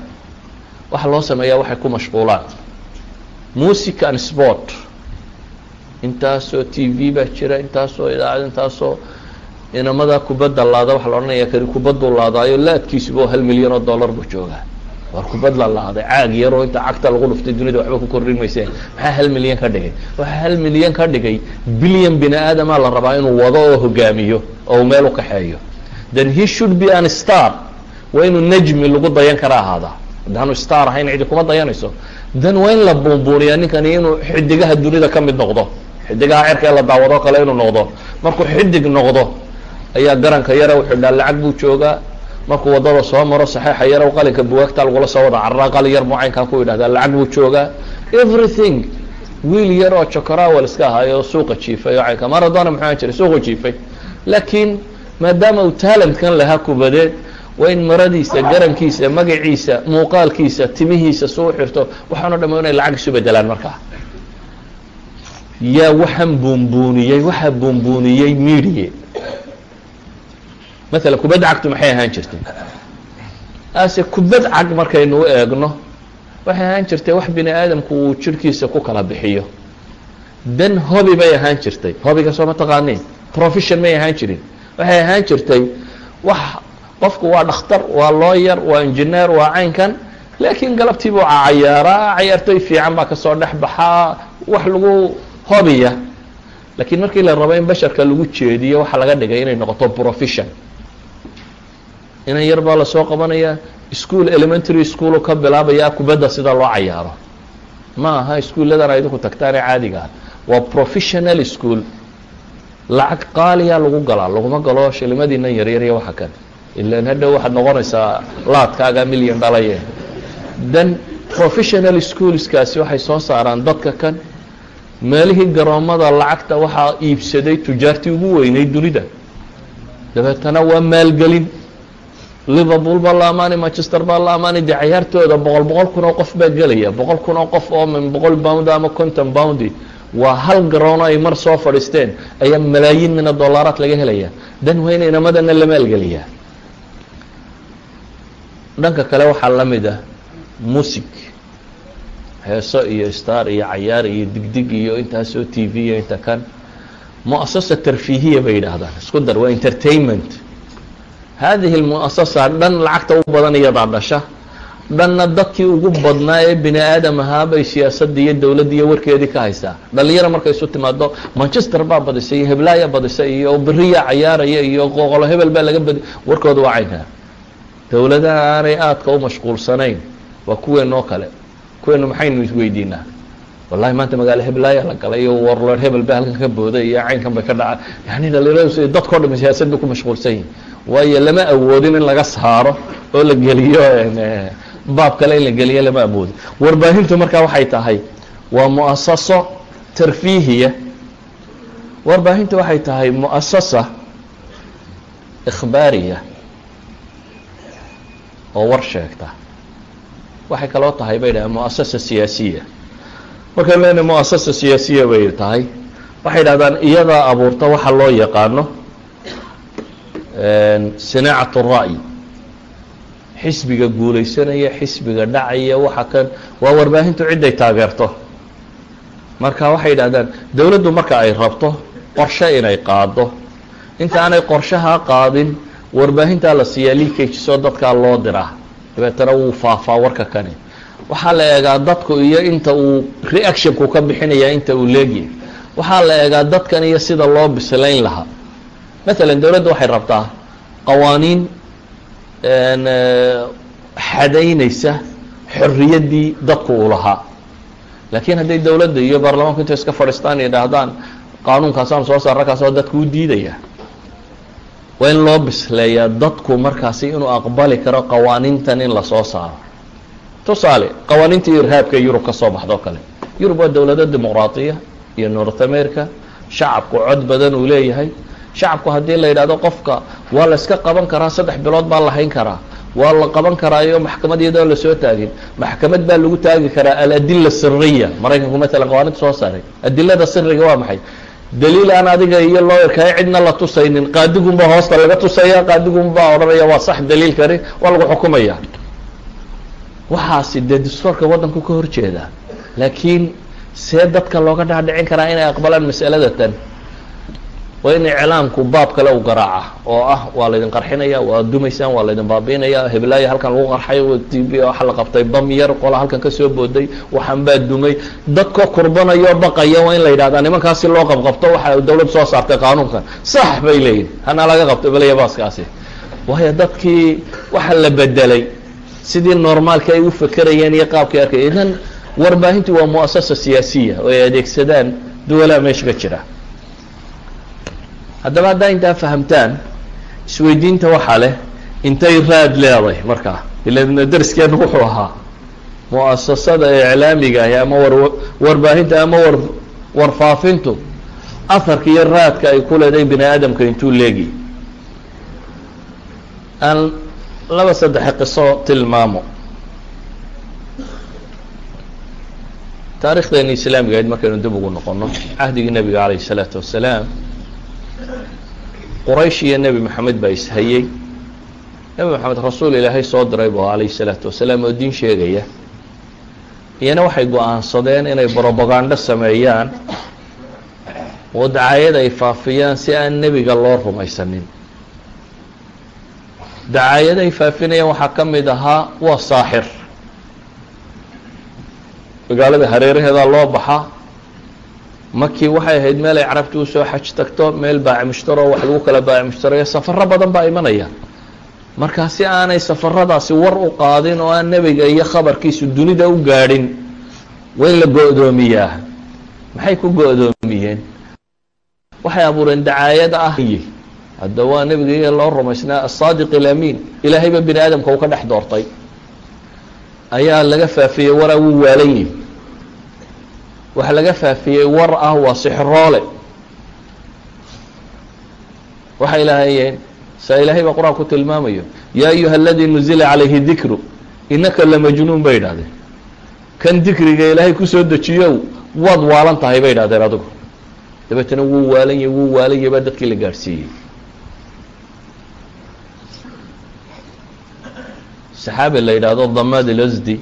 waxa loo sameeyaa waxay ku mashquulaan music and sport. Intaasoo t v baa jira intaasoo idaacad intaasoo inamada kubadda laada waxaa la odhanaya kani kubaddu laadaayo laadkiisuba hal milyan oo dollar buu joogaa. War kubad la laaday caag yaroo inta cagta lagu dhuftay dunida waxba ku kordhin mayseen maxaa hal milyan ka dhigay. Waxaa hal milyan ka dhigay bilyan bini aadamaa la rabaa inuu wado oo hogaamiyo oo uu meel u kaxeeyo. Then he should be an star. Waa inuu najmi lagu dayan kara ahaadaa haddaanu star ahayn cidi kuma dayanayso then waa in la buunbuuniyaa ninkani inuu xidigaha dunida ka mid noqdo xidigaha cerka ee la daawado kale inuu noqdo markuu xidig noqdo ayaa garanka yara wuxuu dhaa lacag buu joogaa. Markuu waddada soo maro saxeixa yar qalinka buwaagta lagula soo wada cararaa qalin yar buu caynkaa ku yidhahdaa lacag buu joogaa. Everything wiil yar oo jokorawel iska ahaayo suuqa jiifay oo caynka maradona muxuu jiray suuqu jiifay. Laakiin maadaama uu talentkan lahaa kubadeed waa in maradiisa garankiisa magaciisa muuqaalkiisa timihiisa suu xirto waxaano dham inay lacag isu bedelaan markaa yaa waxaan buunbuuniyey waxaa buunbuuniyey media maala kubadda cagtu maxay ahaan jirtay? Ase kubad cag markaynu eegno waxay ahaan jirtay wax bini aadamku uu jirhkiisa ku kala bixiyo. Dan hobby bay ahaan jirtay. Hobbyga soo ma taqaaniin? Profession may ahaan jirin. Waxay ahaan jirtay wax qofku waa dhakhtar waa lawyer waa engineer waa caynkan laakiin galabtii cayaaraa cayaartoy fiican baa ka soo dhex baxaa wax lagu hobbiya lakiin markii la rabo in basharka lagu jeediyo waxaa laga dhigay inay noqoto profession. Inan yar baa la soo qabanaya school elementary school ka bilaabaya kubadda sida loo cayaaro. Ma aha iskuulladan a idinku tagtaane caadiga ah. Waa professional school. Lacag qaaliya lagu galaa laguma galo shilimadiinan yaryar iyo waxa kan ilan hadhow waxaad noqonaysaa laadkaaga million dhalaye then professional schoolskaasi waxay soo saaraan dadka kan meelihii garoomada lacagta waxaa iibsaday tujaartii ugu weynay dunida. Dabeetana waa maalgelin. Liverpool baa la amaanay manchester baa la amaanay dee cayaartooda boqol boqol kun oo qof baa gelaya boqol kun oo qof oo min boqol bound ama conton boundi waa hal garoono ay mar soo fadhiisteen ayaa malaayiin mina dollaraad laga helaya dan waa in inamadana la maalgeliyaa dhanka kale waxaa la mid ah music heeso iyo star iyo cayaar iyo digdig iyo intaasoo t v iyo inta kan. Muasasa tarfiihiya bay yidhaahdaan isku dar waa entertainment. Hadihi lmuasasa dhan lacagta u badan iyadaa dhasha. Dhanna dadkii ugu badnaa ee bini aadam ahaa bay siyaasadda iyo dowladda iyo warkeedii ka haysaa. Dhalinyaro markay isu timaado manchester baa badisay iyo heblaaya badisay iyo beriya cayaaraya iyo qoqolo hebel baa laga badi warkooda waa caynkaa dowladaha aanay aadka u mashquulsanayn waa kuweenoo kale. Kuweenu maxaynu isweydiinaa wallahi maanta magaalo heblaaya la galay iyo warlord hebel halkan ka booday iyo caynkan bay ka dhaca yani dhalinyaradu dadkao dham siyaasad bay ku mashquulsan yihiin waayo lama awoodin in laga saaro oo la geliyo baab kale in la geliyo lama awoodin. Warbaahintu markaa waxay tahay waa muasaso tarfiihiya warbaahintu waxay tahay muasasa ikhbaariya oo war sheegta. Waxay kaloo tahay bay dhahdeen muasasa siyaasiya. Markaan leenahay muasasa siyaasiya bay tahay waxay dhahdaan iyadaa abuurta waxa loo yaqaano sinaacat الra'yi xisbiga guulaysanaya xisbiga dhacaya waxa kan waa warbaahintu ciday taageerto. Marka waxay yidhahdaan dowladdu marka ay rabto qorshe inay qaado inta aanay qorshahaa qaadin warbaahintaa la siiyaa liikajisoo dadkaa loo diraa dabeetana wuu faafaa warka kani. Waxaa la eegaa dadku iyo inta uu reactionku ka bixinaya inta uu leegyahay waxaa la eegaa dadkan iyo sida loo bislayn lahaa masalan dowladda waxay rabtaa qawaaniin xadaynaysa xorriyaddii dadku uu lahaa. Laakiin hadday dowladda iyo baarlamaanku intay iska fadhiistaan yidhaahdaan qaanuunkaasaan soo saarra kaasoo dadku u diidaya waa in loo bisleeyaa dadku markaasi inuu aqbali karo qawaaniintan in la soo saaro. Tusaale qawaaniintii irhaabka yurub ka soo baxda o kale. Yurub waa dowlado dimuqraatiya iyo north america. Shacabku cod badan uu leeyahay. Shacabku haddii la yidhahdo qofka waa la qaban karaa saddex bilood baa la hayn karaa. Waa la qaban karaayo maxkamad iyadoo la soo taagin. Maxkamad baa lagu taagi karaa aladila siriya maraykanku maalan qawaanida soo saaray. Adilada siriga waa maxay daliil aan adiga iyo looyarkaa cidna la tusaynin qaadigunbaa hoosta laga tusaya qaadigunbaa odhanaya waa sax daliilkani waa lagu xukumaya waxaasi dee dastoorka waddanku ka hor jeeda laakiin see dadka looga dhaadhicin karaa inay aqbalaan mas'alada tan waa in iclaamku baab kale u garaaca oo ah waa laydin qarxinaya waa dumaysaan waa laydin baabiinaya heblaayo halkan lagu qarxay waxa la qabtay bam yar qola halkan ka soo booday waxaan baa dumay. Dadka kurbanayo baqaya waa in la yidhahdaa nimankaasi loo qabqabto waxa dawlad soo saartay qaanuunkan sax bay leeyihiin hana laga qabto belaya baaskaasi. Waayo dadkii waxa la bedelay sidii normaalka ay u fekerayeen iyo qaabkay arkay idan warbaahintu waa muasasa siyaasiya oo ay adeegsadaan duwalaha meesha ka jira haddaba haddaa intaa fahamtaan isweydiinta waxaa leh intay raad leeday markaa ila dariskeenu wuxuu ahaa muasasada iclaamiga ahi ama war warbaahinta ama war warfaafintu aharka iyo raadka ay ku leedahay bini aadamka intuu leegi aan laba saddexe qiso tilmaamo. Taarikhdeena islaamiga ahayd markaynu dib ugu noqono cahdigii nebiga calayh isalaatu wassalaam quraysh iyo nebi maxamed baa ishayey nebi maxamed rasuul ilaahay soo diray bu calayhi salaatu wasalaam oo diin sheegaya. Iyana waxay go'aansadeen inay brobagando sameeyaan oo dacaayad ay faafiyaan si aan nebiga loo rumaysanin. Dacaayad ay faafinayaan waxaa ka mid ahaa waa saaxir. Magaalada hareeraheedaa loo baxaa makii waxay ahayd meel ay carabti u soo xaj tagto meel baaci mushtaro wax lagu kala baaci mushtarayo safaro badan baa imanaya. Markaa si aanay safaradaasi war u qaadin oo aan nebiga iyo khabarkiisu dunida u gaadhin waa in la go-doomiyaa. Maxay ku go-doomiyeen? Waxay abuureen dacaayad ah. Hadda waa nebiga iyo loo rumaysnaa asaadiq ilaamiin ilaahayba bini aadamka uu ka dhex doortay. Ayaa laga faafiyey waraa wuu waalan yihi waxaa laga faafiyey war ah waa sixiroole waxay lahaayeen saa ilaahay baa qur'aan ku tilmaamayo yaa ayuha aladii nuzila calayhi dikru inaka lamajnuun bay idhahdeen kan dikriga ilaahay ku soo dejiyow waad waalan tahay bay idhahdeen adigu dabeetana wuu waalan yahy wuu waalan yahy baa dadkii la gaadhsiiyey saxaabi la yidhaahdo damad ilasdi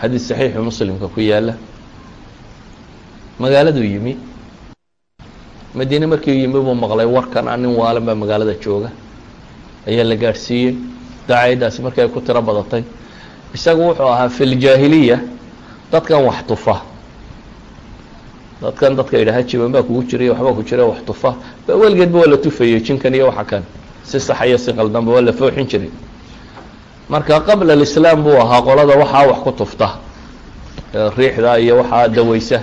xadiis saxiixu muslimka ku yaalla magaaladuu yimi. Madiine markii yimi buu maqlay warkan a nin waalan baa magaalada jooga. Ayaa la gaadhsiiyey dacaayaddaasi markii ay ku tiro badatay. Isagu wuxuu ahaa fi ljaahiliya dadkan wax tufa. Dadkan dadka yidhaha jiban baa kugu jiray waxbaa ku jira wax tufa. Weligeedba waa la tufayey jinkan iyo waxa kan. Si sax si qaldanba waa la fooxin jiray marka qabla alislaam buu ahaa qolada waxaa wax ku tufta. Riixda iyo waxaa daweysa.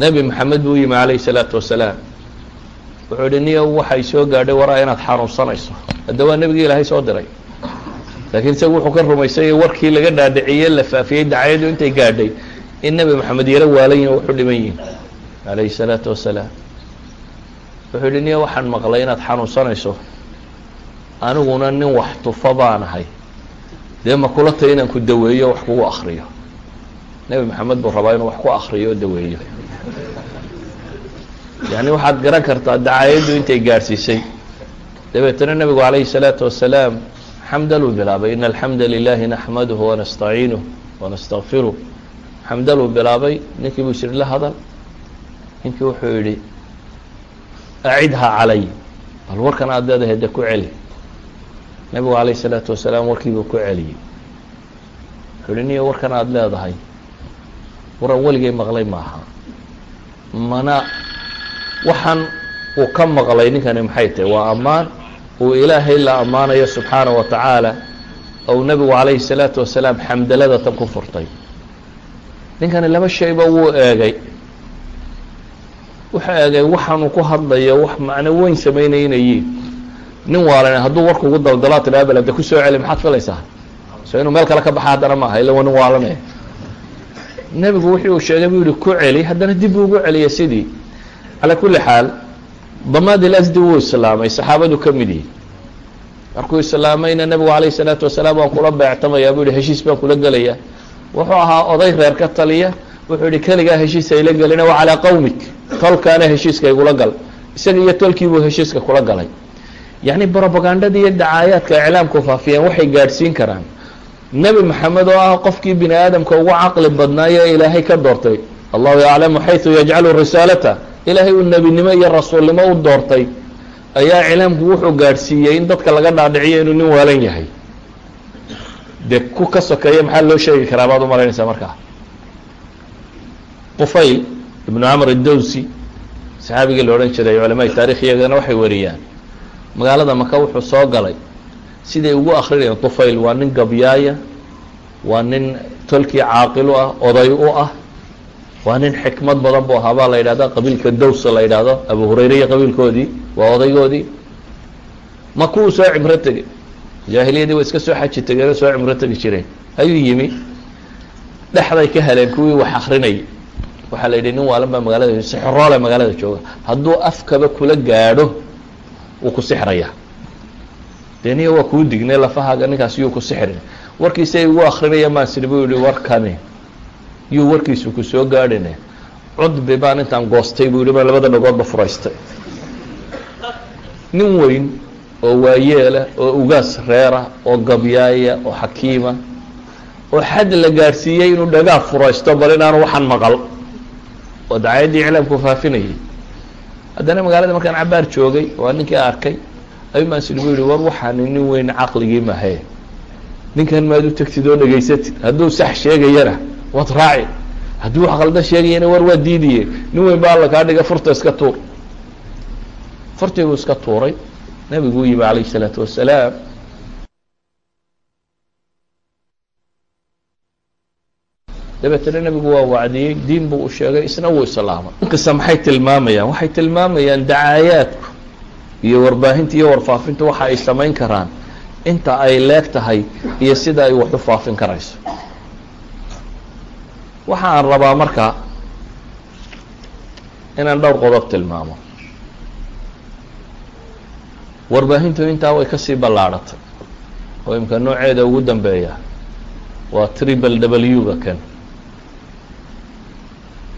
Nebi maxamed buu yimi calayhi salaatu wasalaam. Wuxuu yihi niyo waxay soo gaadhay waraa inaad xanuunsanayso hadda waa nebigii ilaahay soo diray. Laakiin isagu wuxuu ka rumaysanya warkii laga dhaadhiciye la faafiyey dacayadu intay gaadhay in nebi maxamed yaro waalan yahi wuxu dhiman yihiin calayhi salaatu wasalaam. Wuxuu yihi niyo waxaan maqlay inaad xanuunsanayso aniguna nin wax tufa baan ahay. Dee ma kula tay inaan ku daweeyo wax kugu akriyo nebi maxamed buu rabaa inuu wax ku akriyo o daweeyo. Yani waxaad garan kartaa dacaayaddu intay gaadhsiisay. Dabeetana nebigu calayhi الsalaatu wasalaam xamdaluu bilaabay in alxamda lilahi naxmaduhu wanastaciinuh wanastakfiruh xamdaluu bilaabay ninkii buu isiri la hadal. Ninkii wuxuu yihi acidhaa calay. Bal warkan aad leedahay de ku celi nebigu calayh الsalaatu wasalaam warkiibuu ku celiyey wuxuu hi niyo warkan aada leedahay waran weligay maqlay maaha mana waxaan uu ka maqlay ninkani maxay tahay waa ammaan uu ilaahay la ammaanayo subxaanaه wa tacaala ou nebigu calayhi الsalaatu wasalaam xamdalada tan ku furtay ninkani laba shayba wuu eegay wuxuu eegay waxaanuu ku hadlayo wax macno weyn samaynaynayeen nin waalan hadduu warku ugu daldalaa tidhaha balade ku soo celi maxaad filaysaa? So inuu meel kale ka baxa haddana maaha illa waa nin waalanaya nebigu wixii uu sheegay buu yihi ku celi. Haddana dib buu ugu celiyay sidii calaa kulli xaal damaad ilasdi wuu islaamay saxaabadu ka mid yihi markuu islaamayna nebigu calayhi salaatu wasalaam waan kula beectamayaa buu yihi heshiis baan kula gelaya wuxuu ahaa oday reer ka taliya wuxuu yihi keligaa heshiis ayla gelina wa calaa qowmik tolkaana heshiiska igula gal. Isaga iyo tolkiibuu heshiiska kula galay yacni brobagandada iyo dacaayaadka iclaamku faafiyeen waxay gaadhsiin karaan. Nebi maxamed oo ah qofkii bini aadamka ugu caqli badnaayo ilaahay ka doortay. Allahu yaclamu xayثu yajcalu risaalata. Ilaahay uu nebinimo iyo rasuulnimo u doortay. Ayaa iclaamku wuxuu gaadhsiiyey in dadka laga dhaadhiciyo inuu nin waalan yahay. Dee ku ka sokeeya maxaa loo sheegi karaa? Baad u malaynaysaa markaa qufayl ibnu camr idowsi saxaabigii la odhan jiray culamaai taarikh iyagana waxay wariyaan magaalada maka wuxuu soo galay. Siday ugu akrinayeen tufayl waa nin gabyaaya waa nin tolkii caaqilu ah oday u ah waa nin xikmad badan buu ahaa baa la yidhahda qabiilka dowsa la yidhaahdo abu hurayre iyo qabiilkoodii waa odaygoodii. Maku uu soo cimro tegey jaahiliyadii way iska soo xaji tegeenoo soo cimro tegi jireen. Ayuu yimi. Dhexday ka heleen kuwii wax akrinayay waxaa la yidhi nin waalan baa magaalada sixroole magaalada jooga. Hadduu afkaba kula gaadho wuu ku sixrayaa deniya waa kuu dignay lafahaaga ninkaas yuu ku sixrin warkiisa ay ugu akrinaya maansiri buu yihi warkani yuu warkiisu ku soo gaadhine. Cudbi baan intaan goostay buu yihi baan labada dhagoodba furaystay. Nin weyn oo waayeela oo ugaas reera oo gabyaaya oo xakiima oo xad la gaadhsiiyey inuu dhagaa furaysto bal inaanu waxaan maqal. Oo dacayaddii iclaamku faafinayay haddana magaalada markaan cabaar joogay waa ninkii arkay ayuu maansiri buu yihi war waxaani nin weyn caqligii mahe ninkan maad u tegtid oo dhegaysatid hadduu sax sheegayana waad raaci. Hadduu wax qaldan sheegayana war waa diidiye. Nin weyn ba alla dhiga furta iska tuur. Furtii buu iska tuuray. Nebiguu yimi calayh isalaatu wasalaam dabeetana nebigu waa wacdiyey diin buu u sheegay isna wuu islaamay. Inkasta maxay tilmaamayaan? Waxay tilmaamayaan dacaayaadku iyo warbaahinta iyo warfaafinta waxa ay samayn karaan. Inta ay leeg tahay iyo sida ay wax u faafin karayso. Waxa aan rabaa marka inaan dhowr qodob tilmaamo. Warbaahintu intaa way ka sii ballaadhatay. Oo imka nooceeda ugu dambeeya waa triple w ga kan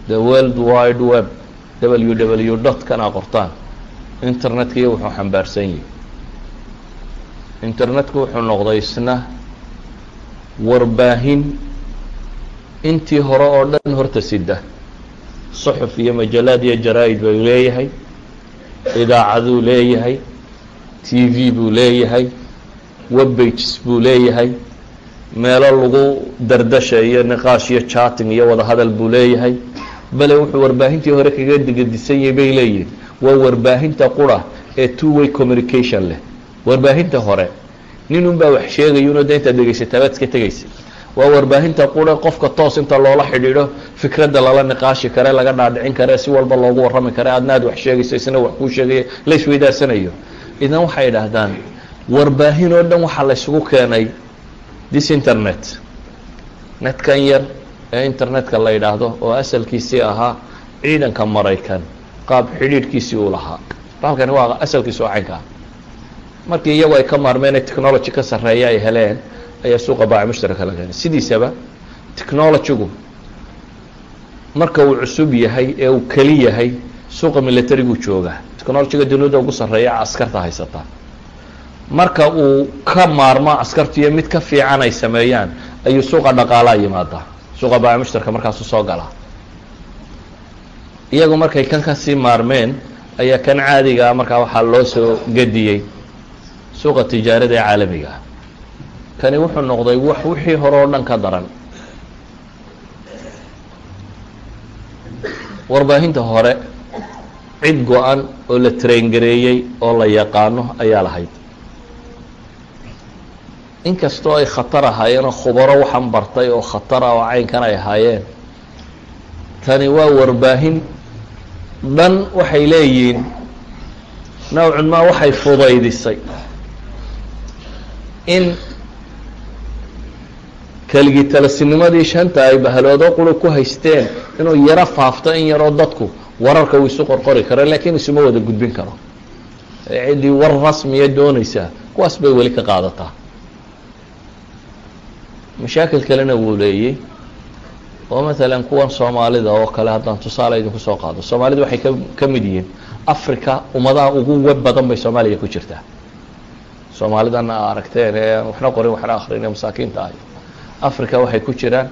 the world wide web w w dot kana qortaan. Internetka iyo wuxuu xambaarsan yahi internetku wuxuu noqday isna warbaahin intii hore oo dhan horta sida. Suxuf iyo majalaad iyo jaraa-id buu leeyahay idaacaduu leeyahay t v buu leeyahay web bages buu leeyahay meelo lagu dardasha iyo niqaash iyo chatting iyo wada hadal buu leeyahay bale wuxuu warbaahintii hore kaga digadisan yahay bay leeyihiin waa warbaahinta qura ee two way communication leh. Warbaahinta hore nin un baa wax sheegayuno de intaad dhegaysataa baad iska tegaysa waa warbaahinta qura qofka toos inta loola xidhiidho fikradda lala niqaashi kare laga dhaadhicin kare si walba loogu warrami kare adna aad wax sheegayso isna wax kuu sheegaya la isweydaarsanayo idan waxay idhaahdaan warbaahin oo dhan waxaa la ysugu keenay this internet netkan yar ee internetka la yidhaahdo oo asalkiisii ahaa ciidanka maraykan qaab xidhiidhkiisii uu lahaa. Baalkani waa asalkiisu caynka. Ah markii iyagu ay ka maarmeen ee technology ka sarreeya ay heleen ayaa suuqa baaci mushtaraka la keenay sidiisaba technologygu marka uu cusub yahay ee uu keli yahay suuqa militariguu joogaa technologyga duniyada ugu sarreeya askarta haysata. Marka uu ka maarmo askartiiyo mid ka fiican ay sameeyaan ayuu suuqa dhaqaalaa yimaadaa suuqa baaci mushtarka markaasu soo galaa. Iyagu markay kan ka sii maarmeen ayaa kan caadigaa markaa waxaa loo soo gediyey suuqa tijaarada ee caalamiga ah. Kani wuxuu noqday wax wixii hore oo dhan ka daran. Warbaahinta hore cid go-an oo la traingareeyey oo la yaqaano ayaa lahayd inkastoo ay khatar ahaayeen oo khubaro waxaan bartay oo khatara oo caynkan ay ahaayeen tani waa warbaahin. Dhan waxay leeyihiin nawcun maa waxay fudaydisay. In keligii talasinimadii shanta ay bahaloodo qura ku haysteen inuu yaro faafto in yaroo dadku wararka uu isu qorqori karo laakiin isuma wada gudbin karo. Ciddii war rasmiya doonaysaa kuwaas bay weli ka qaadataa mashaakil kalena wuu leeyey oo maalan kuwan soomaalida oo kale haddaan tusaale idinku soo qaado soomaalida waxay ka ka mid yihiin africa ummadaha ugu web badan bay soomaaliya ku jirtaa. Soomaalidan a aragteen ee waxna qorin waxna akrin ee masaakiinta ahy africa waxay ku jiraan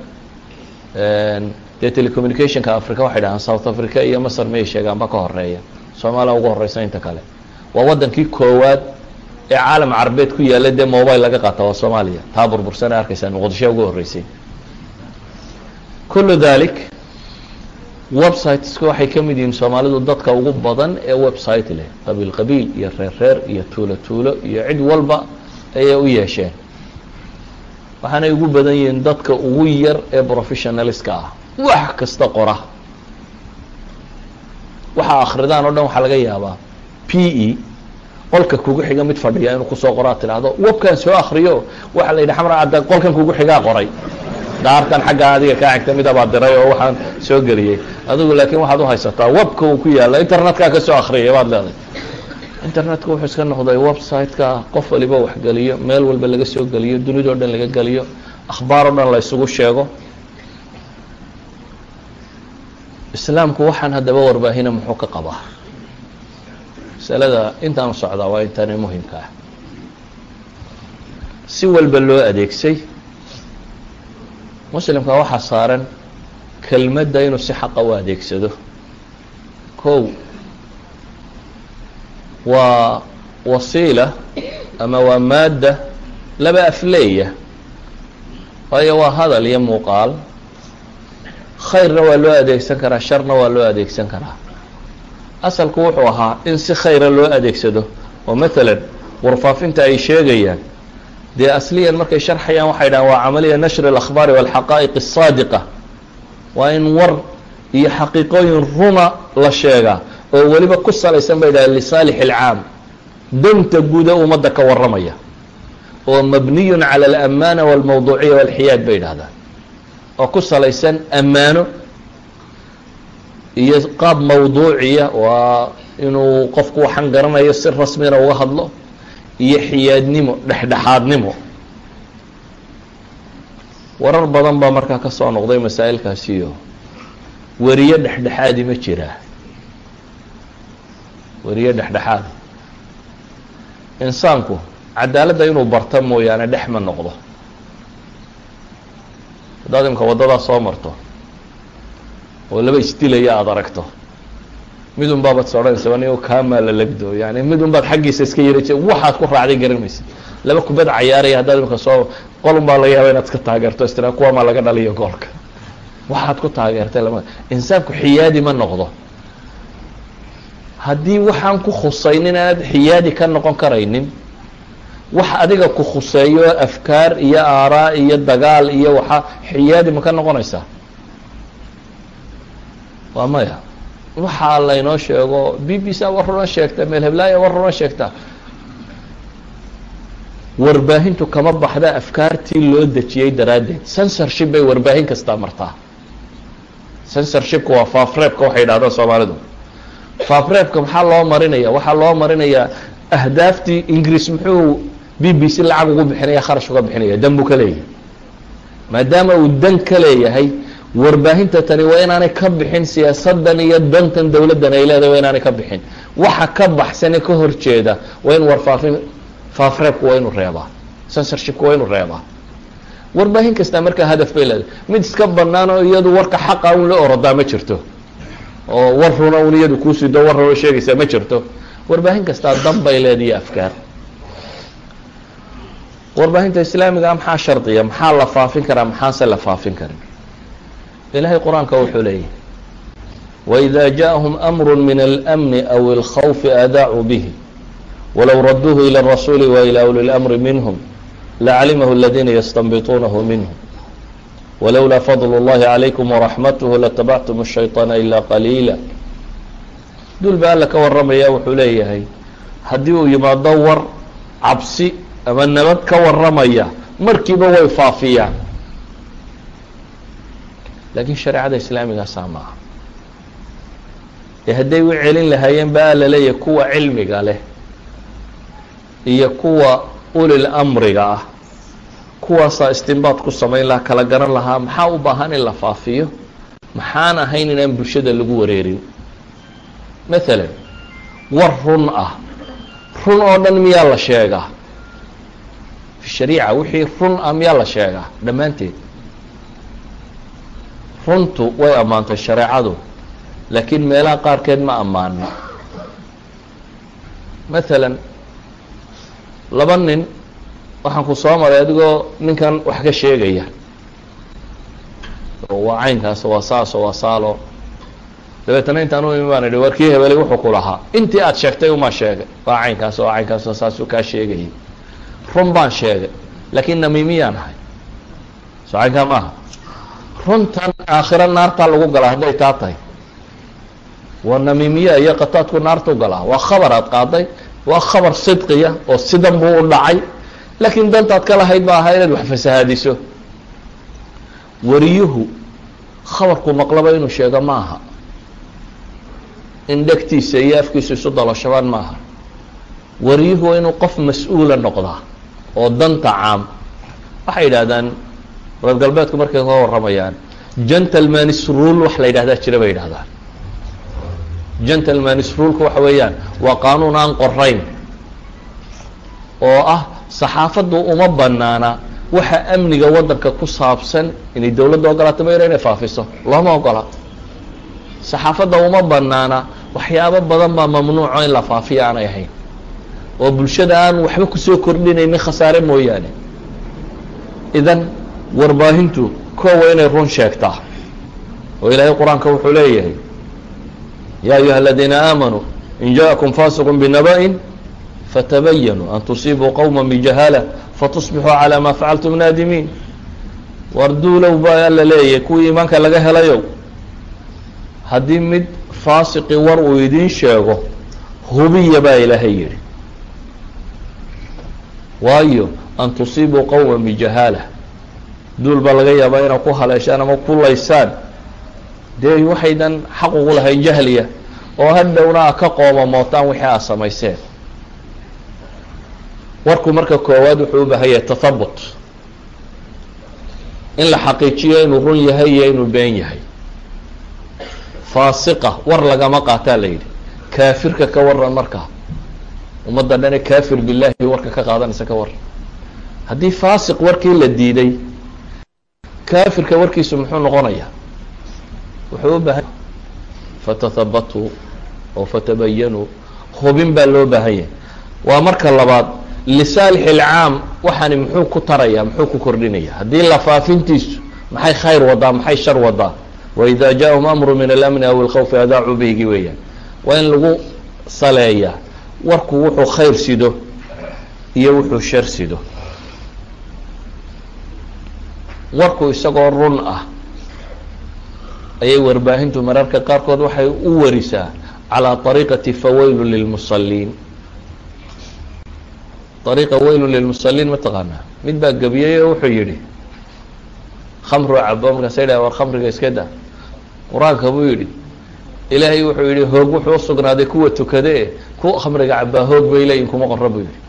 dee telecommunicationka africa waxay dhahaan south africa iyo masr miyay sheegaanba ka horreeya soomaaliya ugu horeysa inta kale. Waa waddankii koowaad ee caalam carabeed ku yaalla dee mobile laga qaata waa soomaaliya. Taa burbursana arkaysaan muqdisho ugu horreysay. Kullu dalik websiteska waxay ka mid yihiin soomaalidu dadka ugu badan ee website leh. Qabiil qabiil iyo reer reer iyo tuulo tuulo iyo cid walba ayay u yeesheen. Waxaanay ugu badan yihiin dadka ugu yar ee professionaliska ah. Wax kasta qora. Waxa akridaan oo dhan waxaa laga yaabaa p e qolka kugu xiga mid fadhiya inuu ku soo qoraa tidhaahdo webkan soo akriyo waxaa la yidhi xamra cadda qolkan kugu xigaa qoray. Daartan xagga adiga kaa xigta midabaa diray oo waxaan soo geliyey. Adigu laakiin waxaad uhaysataa webka uu ku yaalla internetkaa ka soo akriyay baad leedahay. Internetka wuxuu iska noqday website-ka qof waliba waxgeliyo meel walba laga soo geliyo dunidao dhan laga geliyo akhbaar oo dhan la isugu sheego. Islaamku waxaan haddaba warbaahina muxuu ka qabaa masalada intaanu socdaa waa intani muhimka ah. Si walba loo adeegsay muslimka waxaa saaran kelmadda inuu si xaqa u adeegsado. Kow waa wasiila ama waa maadda laba afleeya. Waayo waa hadal iyo muuqaal. Khayrna waa loo adeegsan karaa sharna waa loo adeegsan karaa asalku wuxuu ahaa in si khayra loo adeegsado. Oo maalan warfaafinta ay sheegayaan dee asliyan markay sharxayaan waxay dhahan waa camaliya nashri alakhbaari walxaqaa'iq asaadiqa waa in war iyo xaqiiqooyin runa la sheegaa oo weliba ku salaysan bay dhahan lisaalix ilcaam danta guuda ummadda ka warramaya oo mabniyun cala alamaana walmawduuciya walxiyaad bay idhahdaan oo ku salaysan ammaano iyo qaab mawduuciya waa inuu qofku waxaan garanayo si rasmina uga hadlo iyo xiyaadnimo dhexdhexaadnimo. Warar badan baa markaa ka soo noqday masaa'ilkaasiyo weriye dhexdhexaadi ma jiraa weriye dhexdhexaad. Insaanku cadaaladda inuu barta mooyaane dhex ma noqdo. Haddaad imka waddadaa soo marto oo laba isdilaya aada aragto. Midun baabaad is odhanaysa anigo kaamaa la legdo yani midun baad xaggiisa iska yaraj waxaad ku raacday garanaysa laba kubad cayaaraya haddaad imka soo qolun baa laga yaaba inaad iska taageerto istira kuwamaa laga dhaliyo goolka waxaad ku taageertay lama insaanku xiyaadi ma noqdo. Haddii waxaan ku khusaynin aad xiyaadi ka noqon karaynin wax adiga ku khuseeyo afkaar iyo aaraa iyo dagaal iyo waxa xiyaadi ma ka noqonaysaa waa maya. Waxaa laynoo sheego b b c war runa sheegta meel heblaaya war runa sheegta. Warbaahintu kama baxda afkaartii loo dejiyey daraaddeed. Censorship bay warbaahin kastaa martaa. Censorshipka waa faafreebka waxay yidhahdaan soomaalidu. Faafreebka maxaa loo marinaya? Waxaa loo marinayaa ahdaaftii ingiriis muxuu b b c lacag ugu bixinaya kharash uga bixinaya dan buu ka leeyahay. Maadaama uu dan ka leeyahay warbaahinta tani waa inaanay ka bixin siyaasadan iyo dantan dowladdan ay leedahay waa inaanay ka bixin. Waxa ka baxsane ka horjeeda waa in warfaafin faafreebku waa inuu reebaa. Censorshipku waa inuu reebaa. Warbaahin kastaa markaa hadaf bay leedahay. Mid iska banaan oo iyadu warka xaqa un la orodaa ma jirto. Oo war runa un iyadu kuusido war runa sheegaysaa ma jirto. Warbaahin kastaa dan bay leediyo afkaar. Warbaahinta islaamiga maxaa shardiya? Maxaa la faafin karaa? Maxaase la faafin karin ilaahay qur-aanka wuxuu leeyahy وإida jaءahm أmr min الأmn أw الkhوف أdaacuu bه wlow raduuه ilى الرasuuli وإlى أwli الأmri minhm lacalimahu اladina ystنbطunahu minhm wlowlaa fضl الlahi عalaykum وraxmatه latabactum الشhayطaana ilaa qaliila dul ba alla ka waramaya wuxuu leeyahay haddii uu yimaado war cabsi ama nabad ka waramaya markiiba way faafiyaan laakiin shareecada islaamigaasaa maaha ee hadday u celin lahaayeen ba alla leeyahay kuwa cilmiga leh iyo kuwa ulil amriga ah. Kuwaasaa istinbaad ku samayn lahaa kala garan lahaa maxaa u baahan in la faafiyo? Maxaan ahayn inaan bulshada lagu wareerin? Maala war run ah. Run oo dhan miyaa la sheegaa? Fi shariica wixii run ah miyaa la sheegaa? Dhammaanteed runtu way ammaantay shareecadu laakiin meelaha qaarkeed ma ammaano maalan laba nin waxaan ku soo maray adigoo ninkan wax ka sheegaya. Waa caynkaas waa saaso waa saalo. Dabeetana intaan u imi baan idhi war kii hebelay wuxuu ku lahaa intii aada sheegtay uma sheegay waa caynkaas waa caynkaas oo saasuu kaa sheegayay. Run baan sheegay laakiin namiimiyaan ahay. Soo caynkaa maaha runtan aakhiro naartaa lagu galaa hadday taa tahay. Waa namiimiya iyo qataadku naartu galaa waa khabar aad qaaday waa khabar sidqiya oo sidan buu u dhacay. Laakiin dantaad ka lahayd ba ahaa inaad wax fasahaadiso. Wariyuhu khabarku maqlaba inuu sheego ma aha. In dhegtiisa iyo afkiisu isu daloshabaan ma aha. Wariyuhu waa inuu qof mas'uula noqdaa oo danta caam. Waxay yidhahdaan reer galbeedku markay ka waramayaan gentleman's rule wax la yidhahdaa jira bay yidhahdaan gentleman's ruleka waxa weeyaan waa qaanuun aan qorayn oo ah saxaafaddu uma banaana waxa amniga waddanka ku saabsan inay dowladda ogolaato mayra inay faafiso. Looma ogola. Saxaafadda uma banaana waxyaabo badan baa mamnuuco in la faafiyo aanay ahayn. Oo bulshada aan waxba ku soo kordhinaynin khasaare mooyaane. Idan warbaahintu kowa inay run sheegtaa oo ilaahay qur'aanka wuxuu leeyahay ya ayuha aladiina aamanuu in jaakum fasiqu binaba'in fatabayanuu an tusiibuu qowma bijahaala fatusbixuu calaa maa facaltum naadimiin. War duulow baa alla leeyahay kuwii iimaanka laga helayow haddii mid faasiqi war uu idiin sheego hubiya baa ilaahay yidhi waayo an tusiibuu qowma bijahaala duul baa laga yaabaa inaad ku haleeshaan ama ku laysaan. Dee waxaydan xaq ugu lahayn jahliya oo hadhowna a ka qoomamootaan wixii aad samayseen. Warku marka koowaad wuxuu u baahan yahay tathabut in la xaqiijiyo inuu run yahay iyo inuu been yahay. Faasiqa war lagama qaataa la yidhi. Kaafirka ka waran markaa ummadda dhane kaafir billahi warka ka qaadanaysa ka waran haddii faasiq warkii la diiday kaafirka warkiisu muxuu noqonayaa? Wuxuu u baahan fatathabatuu oo fatabayanuu hubin baa loo baahan yahay. Waa marka labaad lisaalix ilcaam waxaani muxuu ku taraya muxuu ku kordhinaya haddii la faafintiisu maxay khayr wadaa maxay shar wadaa waida jaaءahum amru min alamni aw ilkhawfi adaacuu bihigi weeyaan. Waa in lagu saleeyaa. Warku wuxuu khayr sido iyo wuxuu shar sido warku isagoo run ah. Ayay warbaahintu mararka qaarkood waxay u warisaa calىa طariiqati fawaylu lilmusaliin ariiqa weylu lilmusaliin ma taqaanaa? Mid baa gebiyey oo wuxuu yidhi khamru cabo markaasa yidhah war khamriga iska da qur'aanka buu yidhi ilaahay wuxuu yihi hoog wuxuu usugnaaday kuwa tukade kuwa khamriga cabaa hoog bay leeyihiin kuma qoro buu yihi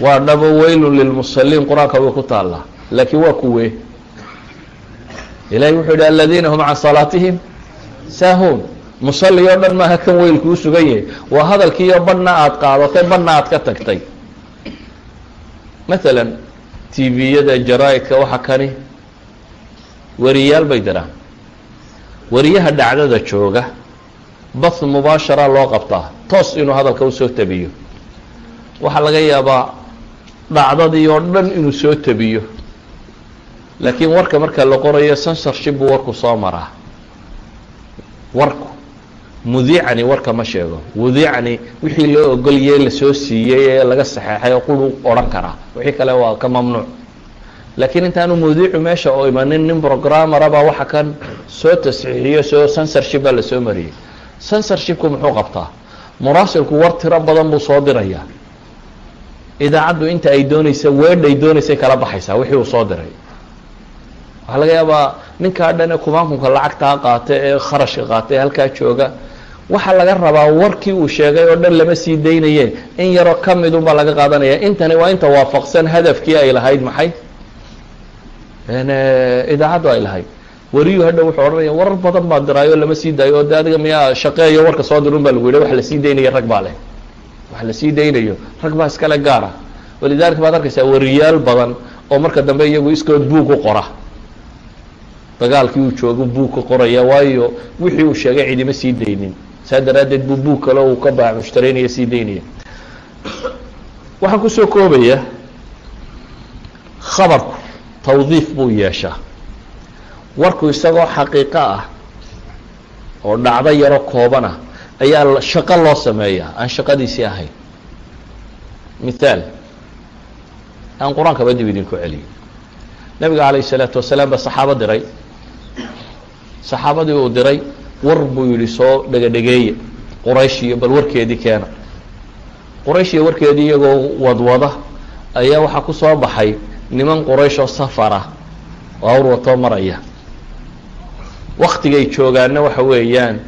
waa dhabo weylun lilmusaliin qur'aanka way ku taallaa laakiin waa kuwe. Ilahay wuxuu yihi aladiina hum can salaatihim saahuun. Musalli oo dhan maaha kan weylku u sugan yahay. Waa hadalkiiyo badhna aada qaadatay badhna aada ka tagtay. Maalan tviyada jaraa-idka waxa kani wariyaal bay diraan. Wariyaha dhacdada jooga bath mubaashara loo qabtaa toos inuu hadalka u soo tabiyo. Waxaa laga yaabaa dhacdadii oo dhan inuu soo tabiyo laakiin warka marka la qorayo censorship buu warku soo maraa. Warku mudiicani warka ma sheego. Mudiicani wixii loo ogoliyey la soo siiyey ee laga saxeexay oo quru odhan karaa. Wixii kale waa ka mamnuuc. Laakiin intaanu mudiicu meesha oo imanin nin programmeraba waxa kan soo tasxiixiyo soo censorship baa la soo mariyey. Censorshipku muxuu qabtaa? Muraasilku war tiro badan buu soo dirayaa idaacaddu inta ay doonaysa weedhay doonaysay kala baxaysaa wixii uu soo diray. Waxaa laga yaabaa ninkaa dhan ee kumaankunka lacagtaa qaata ee kharashka qaata ee halkaa jooga waxaa laga rabaa warkii uu sheegay oo dhan lama sii daynaye in yaroo ka midunbaa laga qaadanaya. Intani waa inta waafaqsan hadafkii ay lahayd maxay? Idaacaddu ay lahayd. Wariyuu hadha wuxuu odhanaya warar badan baa diraayo lama sii daayo oo de adiga miyaa shaqeeyo warka soo dirun baa lagu yidhi wax la sii daynayo rag baa leh wax la sii daynayo. Rag baa iskale gaara walidaalika baad arkaysaa wariyaal badan oo marka dambe iyagu iskood buug u qora. Dagaalkii uu joogo buug ka qoraya waayo wixii uu sheegay cidima sii daynin. Saa daraaddeed buu buug kale uu ka baax mushtaraynaya sii daynaya waxaan ku soo koobaya khabarku tawdiif buu yeeshaa. Warku isagoo xaqiiqo ah oo dhacdo yaro kooban ah ayaa shaqo loo sameeyaa aan shaqadiisii ahayn. Mithaal. Aan qur'aankaba dib idinku celiyo. Nabiga calayh isalaatu wasalaam baa saxaabo diray. Saxaabadii uu diray war buu yihi soo dhegadhegeeye quraysh iyo bal warkeedii keena. Quraysh iyo warkeedii iyagoo wadwada ayaa waxaa ku soo baxay niman quraysh oo safara oo awr maraya. Waktigay joogaanna waxa weeyaan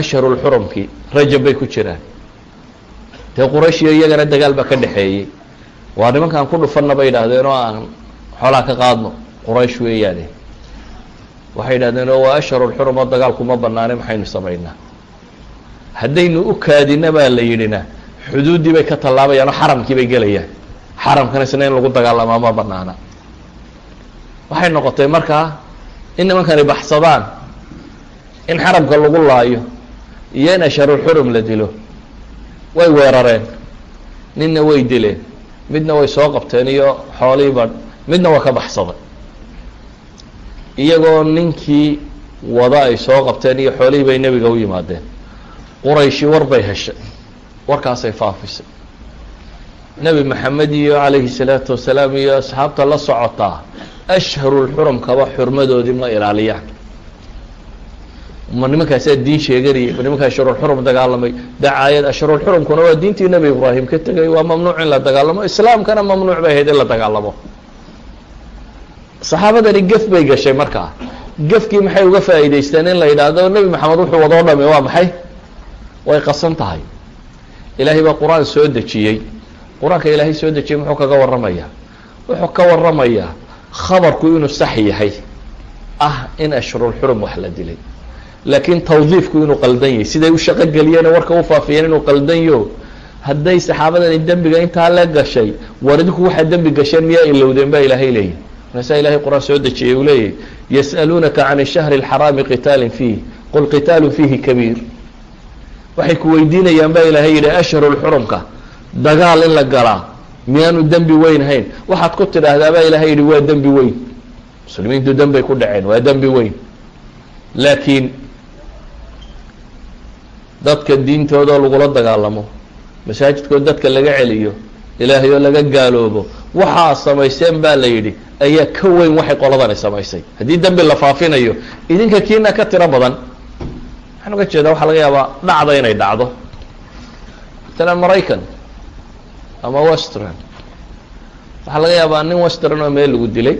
ashharulxurumkii rajab bay ku jiraan. Dee quraysh iyo iyagana dagaal baa ka dhexeeyey waa nimankaan ku dhufanna bay yidhaahdeen oo aan xoolaa ka qaadno quraysh weeyaane. Waxay yidhahdeen oo waa ashharulxurum oo dagaalku ma banaane maxaynu samaynaa? Haddaynu u kaadina baa la yidhina xuduuddii bay ka tallaabayaan oo xaramkii bay gelayaan. Xaramkan isna in lagu dagaalamaa ma banaana waxay noqotay markaa in nimankani baxsadaan in xaramka lagu laayo iyo in asharulxurum la dilo. Way weerareen. Ninna way dileen midna way soo qabteen iyo xoolii badh midna waa ka baxsaday. Iyagoo ninkii wada ay soo qabteen iyo xoolihii bay nebiga u yimaadeen. Qurayshi war bay heshay. Warkaasay faafisay. Nebi maxamed iyo calayhi salaatu wasalaam iyo asxaabta la socotaa ashharulxurumkaba xurmadoodii ma ilaaliyaan ma nimankaasaa diin sheeganayay ma nimankaa ashharulxurum dagaalamay. Dacaayad ashharulxurumkuna waa diintii nebi ibraahim ka tegay. Waa mamnuuc in la dagaalamo islaamkana mamnuuc bay ahayd in la dagaalamo. Saxaabadani gef bay gashay markaa gefkii maxay uga faa'iidaysteen in la yidhaahdo nebi maxamed wuxuu wadoo dhami waa maxay? Way qasan tahay. Ilaahay baa qur'aan soo dejiyey. Qur'aanka ilaahay soo dejiyey muxuu kaga warramayaa wuxuu ka warramayaa khabarku inuu sax yahay. Ah in ashhurulxurum wax la dilay laakiin tawdiifku inuu qaldan yahay. Siday u shaqo geliyeen warka u faafiyeen inuu qaldan yo hadday saxaabadani dembiga intaa la gashay war idinku waxaa dembi gasheen miyaa ilowdeen baa ilaahay leeyahy markaasaa ilahay qur'aan soo dejiyey uu leeyahy yas'aluunaka can shahri اlxaraami qitaalin fiih. Qul qitaalu fiihi kabiir. Waxay ku weydiinayaan baa ilaahay yidhi ashhurulxurumka dagaal in la galaa miyaanu dembi weyn hayn. Waxaad ku tidhaahdaa baa ilaahay yidhi waa dembi weyn. Muslimiintu dembay ku dhaceen waa dembi weyn. Laakiin dadka diintoodao lagula dagaalamo. Masaajidkood dadka laga celiyo ilaahay oo laga gaaloobo waxaa samayseen baa la yidhi ayaa ka weyn waxay qoladani samaysay. Haddii dembi la faafinayo idinka kiina ka tiro badan waxaan uga jeedaa waxaa laga yaabaa dhacda inay dhacdo. Matalan maraykan ama western waxaa laga yaabaa nin western oo meel lagu dilay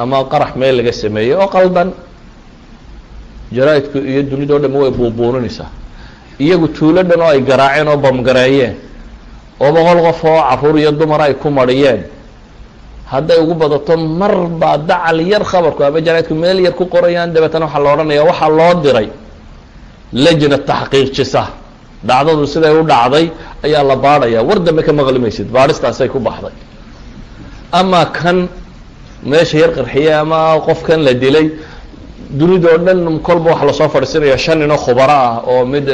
ama qarax meel laga sameeyey oo qaldan jaraa-idku iyo dunida o dhami way buubuuninaysaa iyagu tuulo dhan oo ay garaaceen oo bamgareeyeen oo boqol qof oo carruur iyo dumar ay ku mariyeen. Hadday ugu badato mar baa dacal yar khabarku ama jaraa-idku meel yar ku qorayaan dabeetana waxaa la odhanaya waxaa loo diray. Lajna taxqiiqjisa dhacdadu siday u dhacday ayaa la baadhaya. War dambe ka maqli maysid baadhistaasay ku baxday. Ama kan meesha yar qarxiyey ama qofkan la dilay dunida oo dhan kolba waxa la soo fadhiisinaya shan ninoo khubaro ah oo mid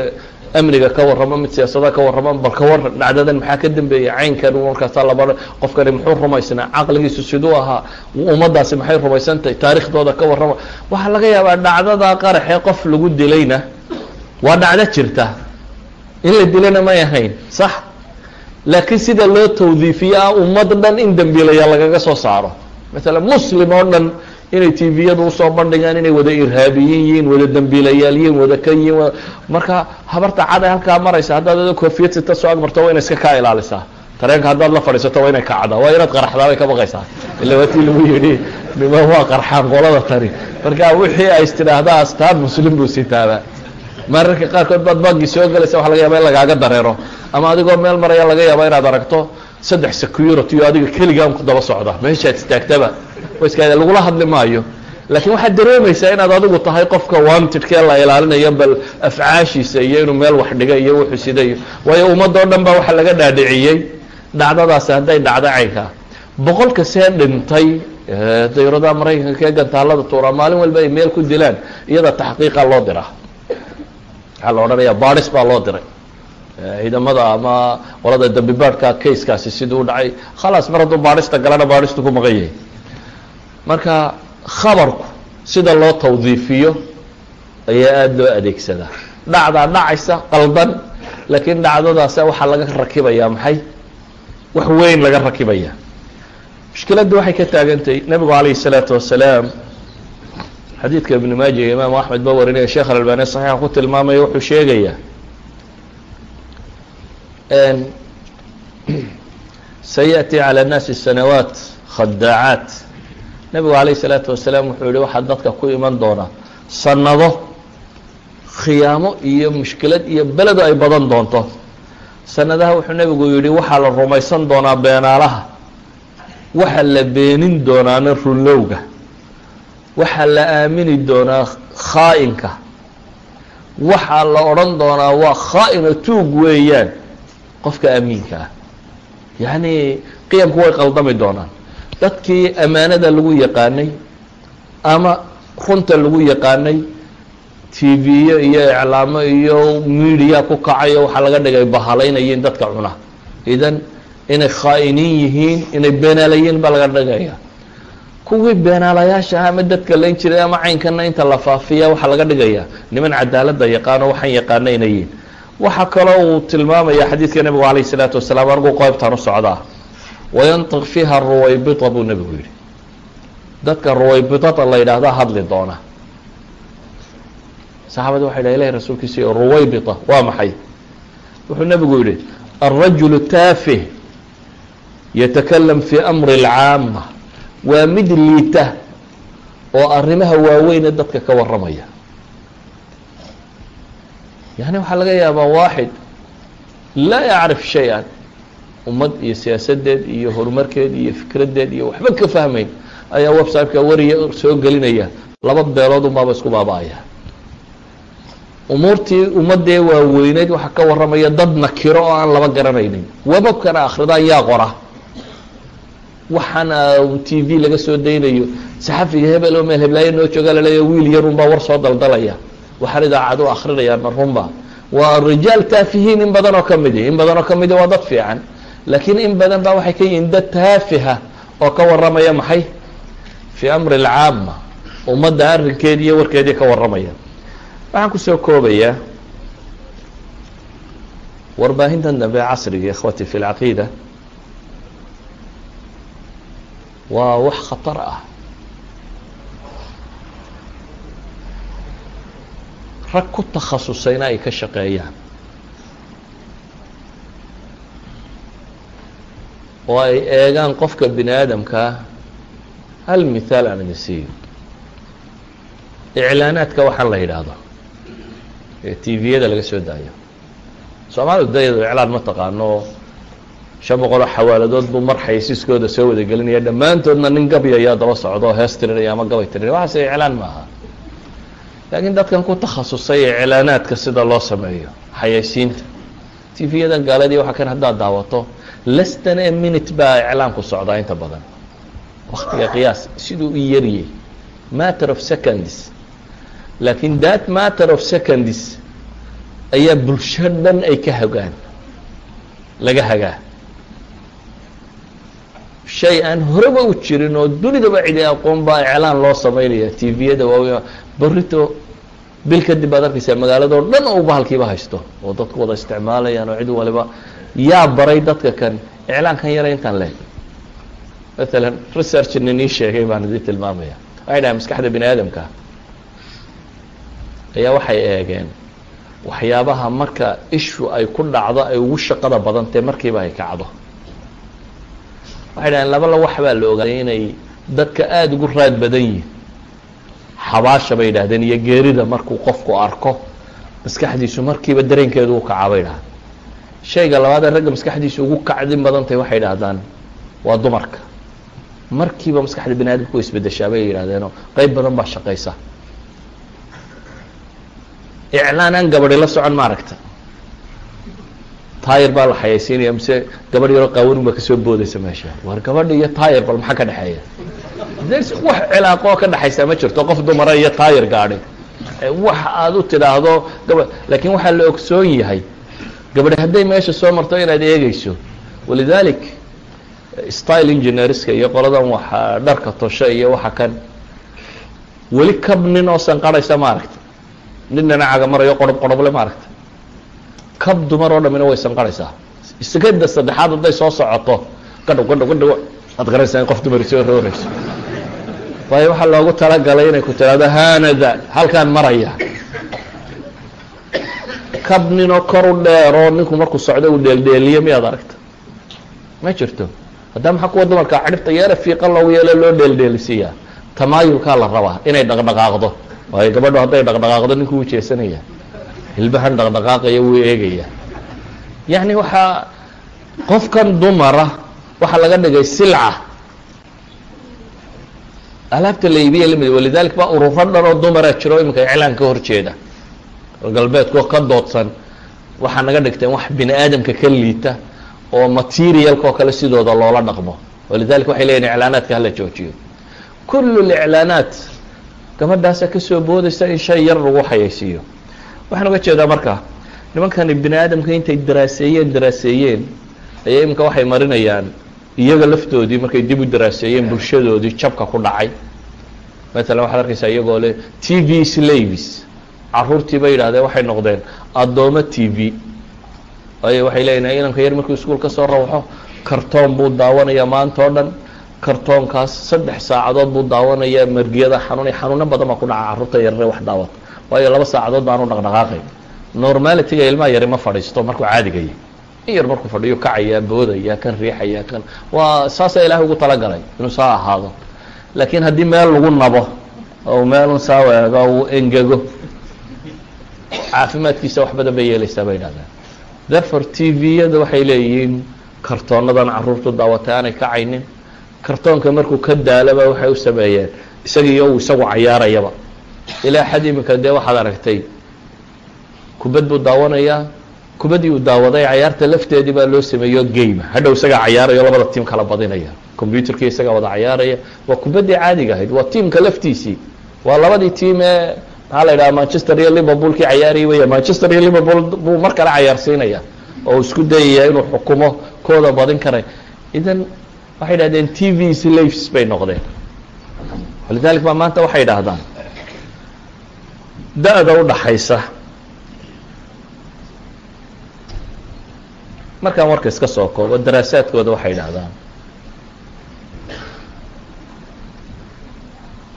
amniga ka warramo mid siyaasada ka warramo bal ka war dhacdadan maxaa ka dambeeyey? Caynkan markaasa laba qofkani muxuu rumaysnaa? Caqligiisu siduu ahaa. Ummaddaasi maxay rumaysantahay taarikhdooda ka warrama. Waxaa laga yaabaa dhacdada qaraxee qof lagu dilayna waa dhacdo jirta. In la dilana may ahayn. Sax. Laakiin sida loo tawdiifiye ah ummad dhan in dembiilaya lagaga soo saaro. Masalan muslim oo dhan inay tviyadu u soo bandhigaan inay wada irhaabiyin yihiin wada dembiilayaal yihiin wada ka yihiin marka habarta cad ee halkaa maraysa haddaad ada koofiyad sita soo agmarto waa ina iska kaa ilaalisaa. Tareenka haddaad la fadhiisato waa inay kacdaa waa inaad qarxdaa bay ka baqaysaa. Ila waatii lagu yidhi nima waa qarxaan qolada tani. Marka wixii ay istidhaahdaa astaan muslim buu sitaaba mararka qaarkood baad bangi soo gelaysa waxa laga yaaba in lagaaga dareero. Ama adigoo meel maraya laga yaaba inaad aragto saddex security oo adiga keligaan ku daba socda. Meeshaad istaagtaba? Iska lagula hadli maayo. Laakiin waxaad dareemaysaa inaad adigu tahay qofka wantedkee la ilaalinayo bal afcaashiisa iyo inuu meel wax dhigay iyo wuxuu sidayo waayo ummadoo dhan ba waxaa laga dhaadhiciyey. Dhacdadaasi hadday dhacdo caynkaa boqolka see dhintay dayuradaha maraykanka ee gantaalada tuuraa maalin walba ay meel ku dilaan. Iyada taxqiiqa loo diraa waxaa la odhanaya baris baa loo diray ciidamada ama qolada dambi baadhka kayskaasi siduu dhacay. Khalaas mar hadduu baadhista galana baadhistu ku maqan yahay. Marka khabarku sida loo tawdiifiyo ayaa aada loo adeegsadaa. Dhacdaa dhacaysa qaldan laakiin dhacdadaas waxaa laga rakibayaa maxay? Wax weyn laga rakibaya mushkiladda waxay ka taagantahay nebigu calayhi الsalaatu wasalaam xadiidka ibnu maaja iyo imaamu axmed ba warinaya sheekh alalbani saxiixa ku tilmaamaya wuxuu sheegayaa [CLEARS THROAT] sayaأti calى الnaasi sanawaat khadaacaat nebigu calayh الsalaatu wasalaam wuxuu yihi waxaa dadka ku iman doonaa sanado khiyaamo iyo mushkilad iyo beledu ay badan doonto sanadaha wuxuu nebigu yihi waxaa la rumaysan doonaa beenaalaha waxaa la beenin doonaana runlowga waxaa la aamini doonaa khaa'inka waxaa la odhan doonaa waa khaa'ino tuug weeyaan qofka amiinka ah. Yacni qiyamku way qaldami doonaan. Dadkii ammaanada lagu yaqaanay ama runta lagu yaqaanay tv-yo iyo iclaamo iyo media ku kacayo waxaa laga dhigay bahalaynayeen dadka cuna. Idan inay khaa'iniin yihiin inay beenaalayiin baa laga dhigaya. Kuwii beenaalayaasha ah ama dadka layn jiray ama caynkana inta la faafiya waxaa laga dhigaya. Niman cadaaladda yaqaano waxaan yaqaana inay yihiin waxaa kaloo uu tilmaamaya xadiidka nebigu calayh isalaatu wasalaam anigu qeybtaan u socdaa. Wayantiq fiiha ruwaybita buu nebigu yihi dadka ruwaybitata la yidhaahda hadli doona. Saxaabada waxay dhaha ilahi rasuulkiisa ruwaybita waa maxay? Wuxuu nebigu yihi alrajulu taafih yatakalam fi amri اlcaama waa mid liita oo arrimaha waaweyne dadka ka warramaya yani waxaa laga yaabaa waaxid laa yacrif shay-an. Ummad iyo siyaasadeed iyo horumarkeed iyo fikradeed iyo waxba ka fahmayn ayaa websiteka wariya soo gelinaya. Laba beelood unbaaba isku baaba-aya. Umuurtii ummadee waaweyneyd waxaa ka warramaya dad nakiro oo aan laba garanaynin. Webabkana akridaan yaa qora. Waxaana t v laga soo daynayo. Saxafiga hebel oo meel heblaayo noo jooga laleeya wiil yarunbaa war soo daldalaya waxaan idaacad u akrinayaan ma runba waa rijaal taafihiin in badan oo ka midi in badan oo ka midi waa dad fiican. Laakiin in badan baa waxay ka yihiin dad taafiha oo ka warramaya maxay? Fii amri alcaama ummadda arrinkeedi iyo warkeedii ka warramaya. Waxaan ku soo koobayaa warbaahintan dambe casriga ikhwati fi lcaqiida waa wax khatar ah rag ku takhasusayna ay ka shaqeeyaan. Oo ay eegaan qofka bini aadamkaa hal mithaal aan idin siiyo iclaanaadka waxaan la yidhaahdo ee t v-yada laga soo daayo. Soomaalidu dayadu iclaan ma taqaano. Shan boqoloo xawaaladood buu mar xaysiiskooda soo wada gelinaya dhammaantoodna nin gabya ayaa daba socdo oo hees tirinaya ama gabay tirinaya waxaase iclaan ma aha laakiin dadkan ku takhasusay iclaanaadka sida loo sameeyo xayaysiinta t v-yadan gaaladii waxaa kan haddaad daawato lestan a minute baa iclaanku socdaa inta badan. Waktiga qiyaas siduu u yaryay matter of seconds. Laakiin that matter of seconds ayaa bulsho dhan ay ka hagaan laga hagaa shay aan horeba u jirin oo dunidaba cidi aqoon baa iclaan loo samaynaya tviyada waaweyn barito bil kadib baad arkaysaa magaaladoo dhan oo bahalkiiba haysto oo dadku wada isticmaalayaan oo cid waliba yaa baray dadka kan iclaankan yara intaan leeg maalan research nin ii sheegay baan idin tilmaamaya waxay dhahay maskaxda bini aadamka ayaa waxay eegeen waxyaabaha marka ishu ay ku dhacdo ay ugu shaqada badantae markiiba ay kacdo waxay dhaheen laba la wax baa la ogaaday inay dadka aada ugu raad badan yihiin xabaasha bay yidhahdeen iyo geerida markuu qofku arko maskaxdiisu markiiba dareenkeedu u kacaa bay dhahdeen shayga labaad ee ragga maskaxdiisu ugu kacdin badan tahay waxay dhahdaan waa dumarka. Markiiba maskaxda bini aadamka way isbedeshaa bay yidhahdeenoo qeyb badan baa shaqaysa. Iclaan aan gabadi la socon ma aragta tayr baa la xayaysiinaya mise gabadh yaroo qaawanun baa ka soo boodaysa meesha. War gabadha iyo tayr bal maxaa ka dhexeeya? Wax cilaaqoo ka dhexaysaa ma jirto qof dumara iyo tayr gaadhi. Wax aad u tidhaahdo gaba laakiin waxaa la ogsoon yahay gabadhi hadday meesha soo marto inaad eegeyso walidalik style engineerska iyo qoladan waxa dharka tosho iyo waxa kan. Weli kab nin oo sanqarhaysa ma aragta nin dhinacaga marayo qorob qoroble ma aragta kab dumar oo dhamina way sanqarhaysaa sekada saddexaad hadday soo socoto gadhow gadhow gadhow waad garanaysaa in qof dumari soo roorayso. Waayo waxaa loogu talagalay inay ku tiraahdo hanada halkaan maraya. Kab ninoo kor u dheeroo ninku markuu socdo uu dheeldheeliyo miyaad aragta? Ma jirto. Haddaa maxaa kuwa dumarka xidhibta yeere fiiqan loogu yeelo loo dheeldheelisiiyaa tamaayulkaa la rabaa inay dhaqdhaqaaqdo. Waayo gabadho hadday dhaqdhaqaaqdo ninku wuu jeesanaya hilbahan dhaqdhaqaaqaya wuu eegaya. Yacni waxaa qofkan dumara waxaa laga dhigay silca. Alaabta la iibiya la mid walidalik baa ururo dhan oo dumara jiro iminka iclaan ka hor jeeda. Galbeedkoo ka doodsan waxaa naga dhigteen wax bini aadamka ka liita oo materialka oo kale sidooda loola dhaqmo. Walidalik waxay leyihin iclaanaadka hala joojiyo. Kullu liclaanaat gabadhaasa ka soo boodaysa in shay yar lagu xayaysiiyo waxaan uga jeedaa marka nimankani bini aadamka intay daraaseeyeen daraaseeyeen ayaa iminka waxay marinayaan iyaga laftoodii markay dib u daraaseeyeen bulshadoodii jabka ku dhacay. Matalan waxaad arkaysaa iyagoo le t v slaves. Caruurtii bay yidhahdeen waxay noqdeen addoomo t v. Waayo waxay leeyihiin inanka yar markuu iskuol ka soo rawaxo kartoon buu daawanayaa maanta oo dhan. Kartoonkaas saddex saacadood buu daawanayaa margiyada xanuun xanuuno badan baa ku dhaca carruurta yarare wax daawata waayo laba saacadood baanu dhaqdhaqaaqay. Normalityga ilmaha yari ma fadhiisto markuu caadigaya in yar markuu fadhiyo kacayaa boodaya kan riixaya kan waa saasaa ilaahay ugu talagalay inuu saa ahaado. Laakiin haddii meel lagu nabo oo meelun saa eego uu engego caafimaadkiisa wax badan bay yeelaysaa bay idhahdeen therefore t v-yada waxay leeyihiin kartoonadan caruurtu daawatay aanay kacaynin. Kartoonka markuu ka daalaba waxay u sameeyeen isagiiyo uu isagu cayaarayaba ilaa xad iminka dee waxaad aragtay kubad buu daawanayaa kubaddii uu daawaday cayaarta lafteedii baa loo sameeyo game. Hadhow isagaa cayaarayo labada tiim kala badinaya. Combyuterkii isagaa wada cayaaraya. Waa kubaddii caadiga ahayd waa tiimka laftiisii. Waa labadii tiim ee maxaa la yidhaha manchester iyo liverpoolkii cayaarayay weya manchester iyo liverpool buu mar kale cayaarsiinaya oo isku dayaya inuu xukumo kooda badin karay. Idan waxay idhahdeen t v slaves bay noqdeen. Walidalik baa maanta waxay idhaahdaan da-da udhaxaysa markaan warka iska soo koobo daraasaadkooda waxay idhahdaan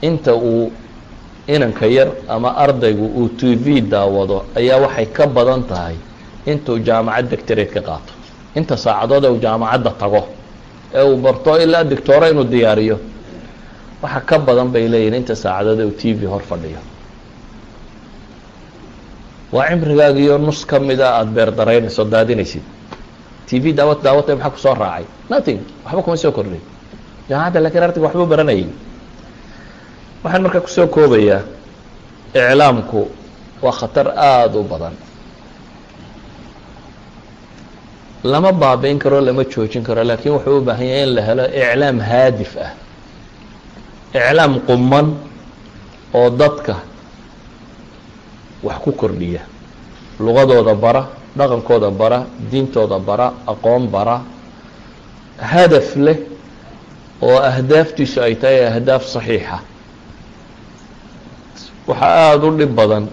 inta uu inanka yar ama ardaygu uu t v daawado ayaa waxay ka badan tahay intuu jaamacad doctorate ka qaato. Inta saacadood ee uu jaamacadda tago ee uu barto ilaa dictooro inuu diyaariyo. Waxa ka badan bay leeyihiin inta saacadood ee uu t v hor fadhiyo waa cimrigaagiyo nus ka mida aada beer daraynayso daadinaysid. T v daawad daawatay maxaa ku soo raacay. Nothing. Waxba kuma soo kordhay jaamacadda lakiin ardiga waxbuu baranayay waxaan markaa ku soo koobayaa iclaamku waa khatar aada u badan. Lama baabeyn karo lama joojin karo laakiin wuxuu u baahan yahay in la helo iclaam haadif ah. Iclaam quman oo dadka wax ku kordhiya. Luqadooda bara dhaqankooda bara diintooda bara aqoon bara. Hadaf leh oo ahdaaftiisu ay tahay ahdaaf saxiixa. Waxaa aada u dhib badan.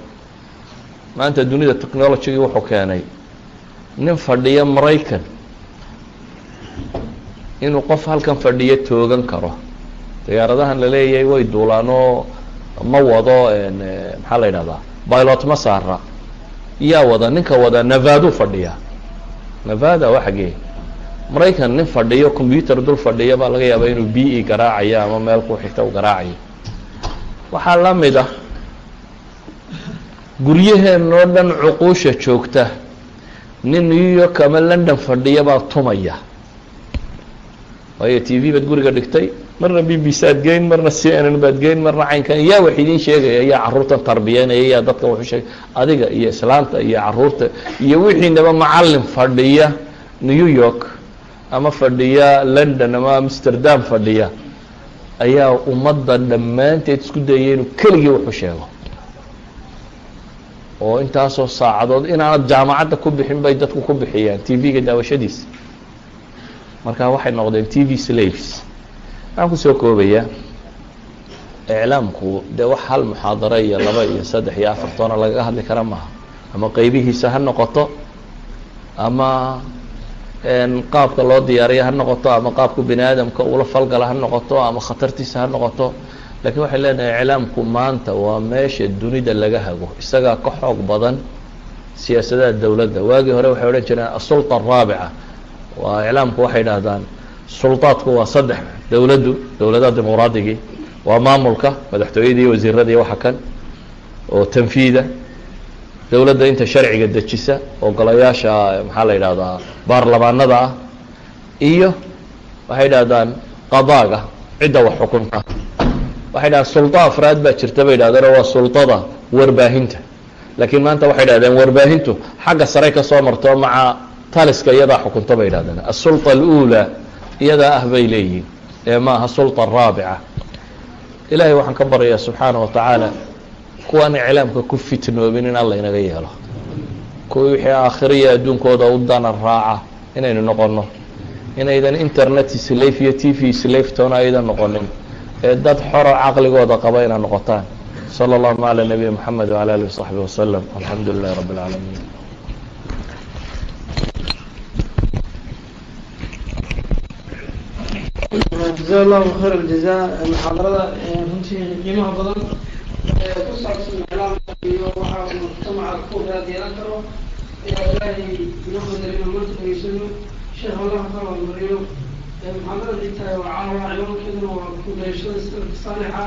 Maanta dunida technologigii wuxuu keenay nin fadhiya maraykan inuu qof halkan fadhiyo toogan karo. Diyaaradahan la leeyahay way duulaan oo ma wado maxaa la yidhahdaa bilot ma saara. Yaa wada ninka wada nevadu fadhiya. Nevada waa xagee. Maraykan nin fadhiyo combyuter dul fadhiya baa laga yaaba inuu b e garaacayo ama meel ku xigta u garaacayo waxaa la mid ah guryaheen oo dhan cuquusha joogta. Nin new york ama london fadhiya baa tumaya. Waayo t v baad guriga dhigtay marna b b c aad geyn marna c n n baad geyn marna caynkan yaa wax idiin sheegaya yaa carruurtan tarbiyanaya yaa dadka wuxuu sheegay adiga iyo islaanta iyo carruurta iyo wixiinaba macallin fadhiya new york ama fadhiya london ama amsterdam fadhiya ayaa ummadda dhammaanteed isku dayaya inuu keligii wuxuu sheego. Oo intaasoo saacadood inaanad jaamacadda ku bixin bay dadku ku bixiyaan t v-ga daawashadiisa. Marka waxay noqdeen t v slaves waxaan ku soo koobayaa iclaamku dee wax hal muxaadaro iyo laba iyo saddex iyo afar toona lagaga hadli kara maaha. Ama qeybihiisa ha noqoto ama qaabka loo diyaariya ha noqoto ama qaabka bini aadamka ula falgala ha noqoto ama khatartiisa ha noqoto. Lakiin waxay leenahay iclaamku maanta waa meesha dunida laga hago. Isagaa ka xoog badan siyaasadaha dowladda. Waagii hore waxay odhan jireen asulta araabica waa iclaamku waxay dhahdaan sulطaadku waa saddex dowladdu dowladaha dimuqraadigii waa maamulka madaxtooyadii wasiirada waxa kan oo tanfiida. Dowladda inta sharciga dejisa ogolayaasha maxaa la yidhahdaa baarlamaanada ah iyo waxay dhahdaan qadaaga cidda wax xukunta waxay dhahdaan sulda afraad baa jirta bay dhahdeen waa suldada warbaahinta. Laakiin maanta waxay dhahdeen warbaahintu xagga sare ka marto maca taliska iyadaa xukunta bay dhahdeen asula alula iyadaa ah bay leeyihin ee maaha sulطa araabica ilahay waxaan ka baryayaa subxaanaه watacaala kuwaan iclaamka ku fitnoobin in alla inaga yeelo kuwii wixii aakhiriya adduunkooda u dana raaca inaynu noqono inaydan internet slaf iyo t v slaf toona aydan noqonin ee dad xoro caqligooda qaba inaad noqotaan salى اllahuma عalى nabiyi mxamed وعlى alih وصaxbi waslm alxamdu lilahi rab اlcaalamiin jaza allahu khayr aljaza muxaadarada runtii qiimaha badan ee ku saabsan iclaamka iyo waxa uu mujtamaca ku raad yeelan karo. Ayaa ilaahay inoo qadarina maanta dhageysano sheekh allaha ka abaalmariyo muxaadarada intaa waa caawa ciwaankeeduna waa ku dayashada salafka saalixa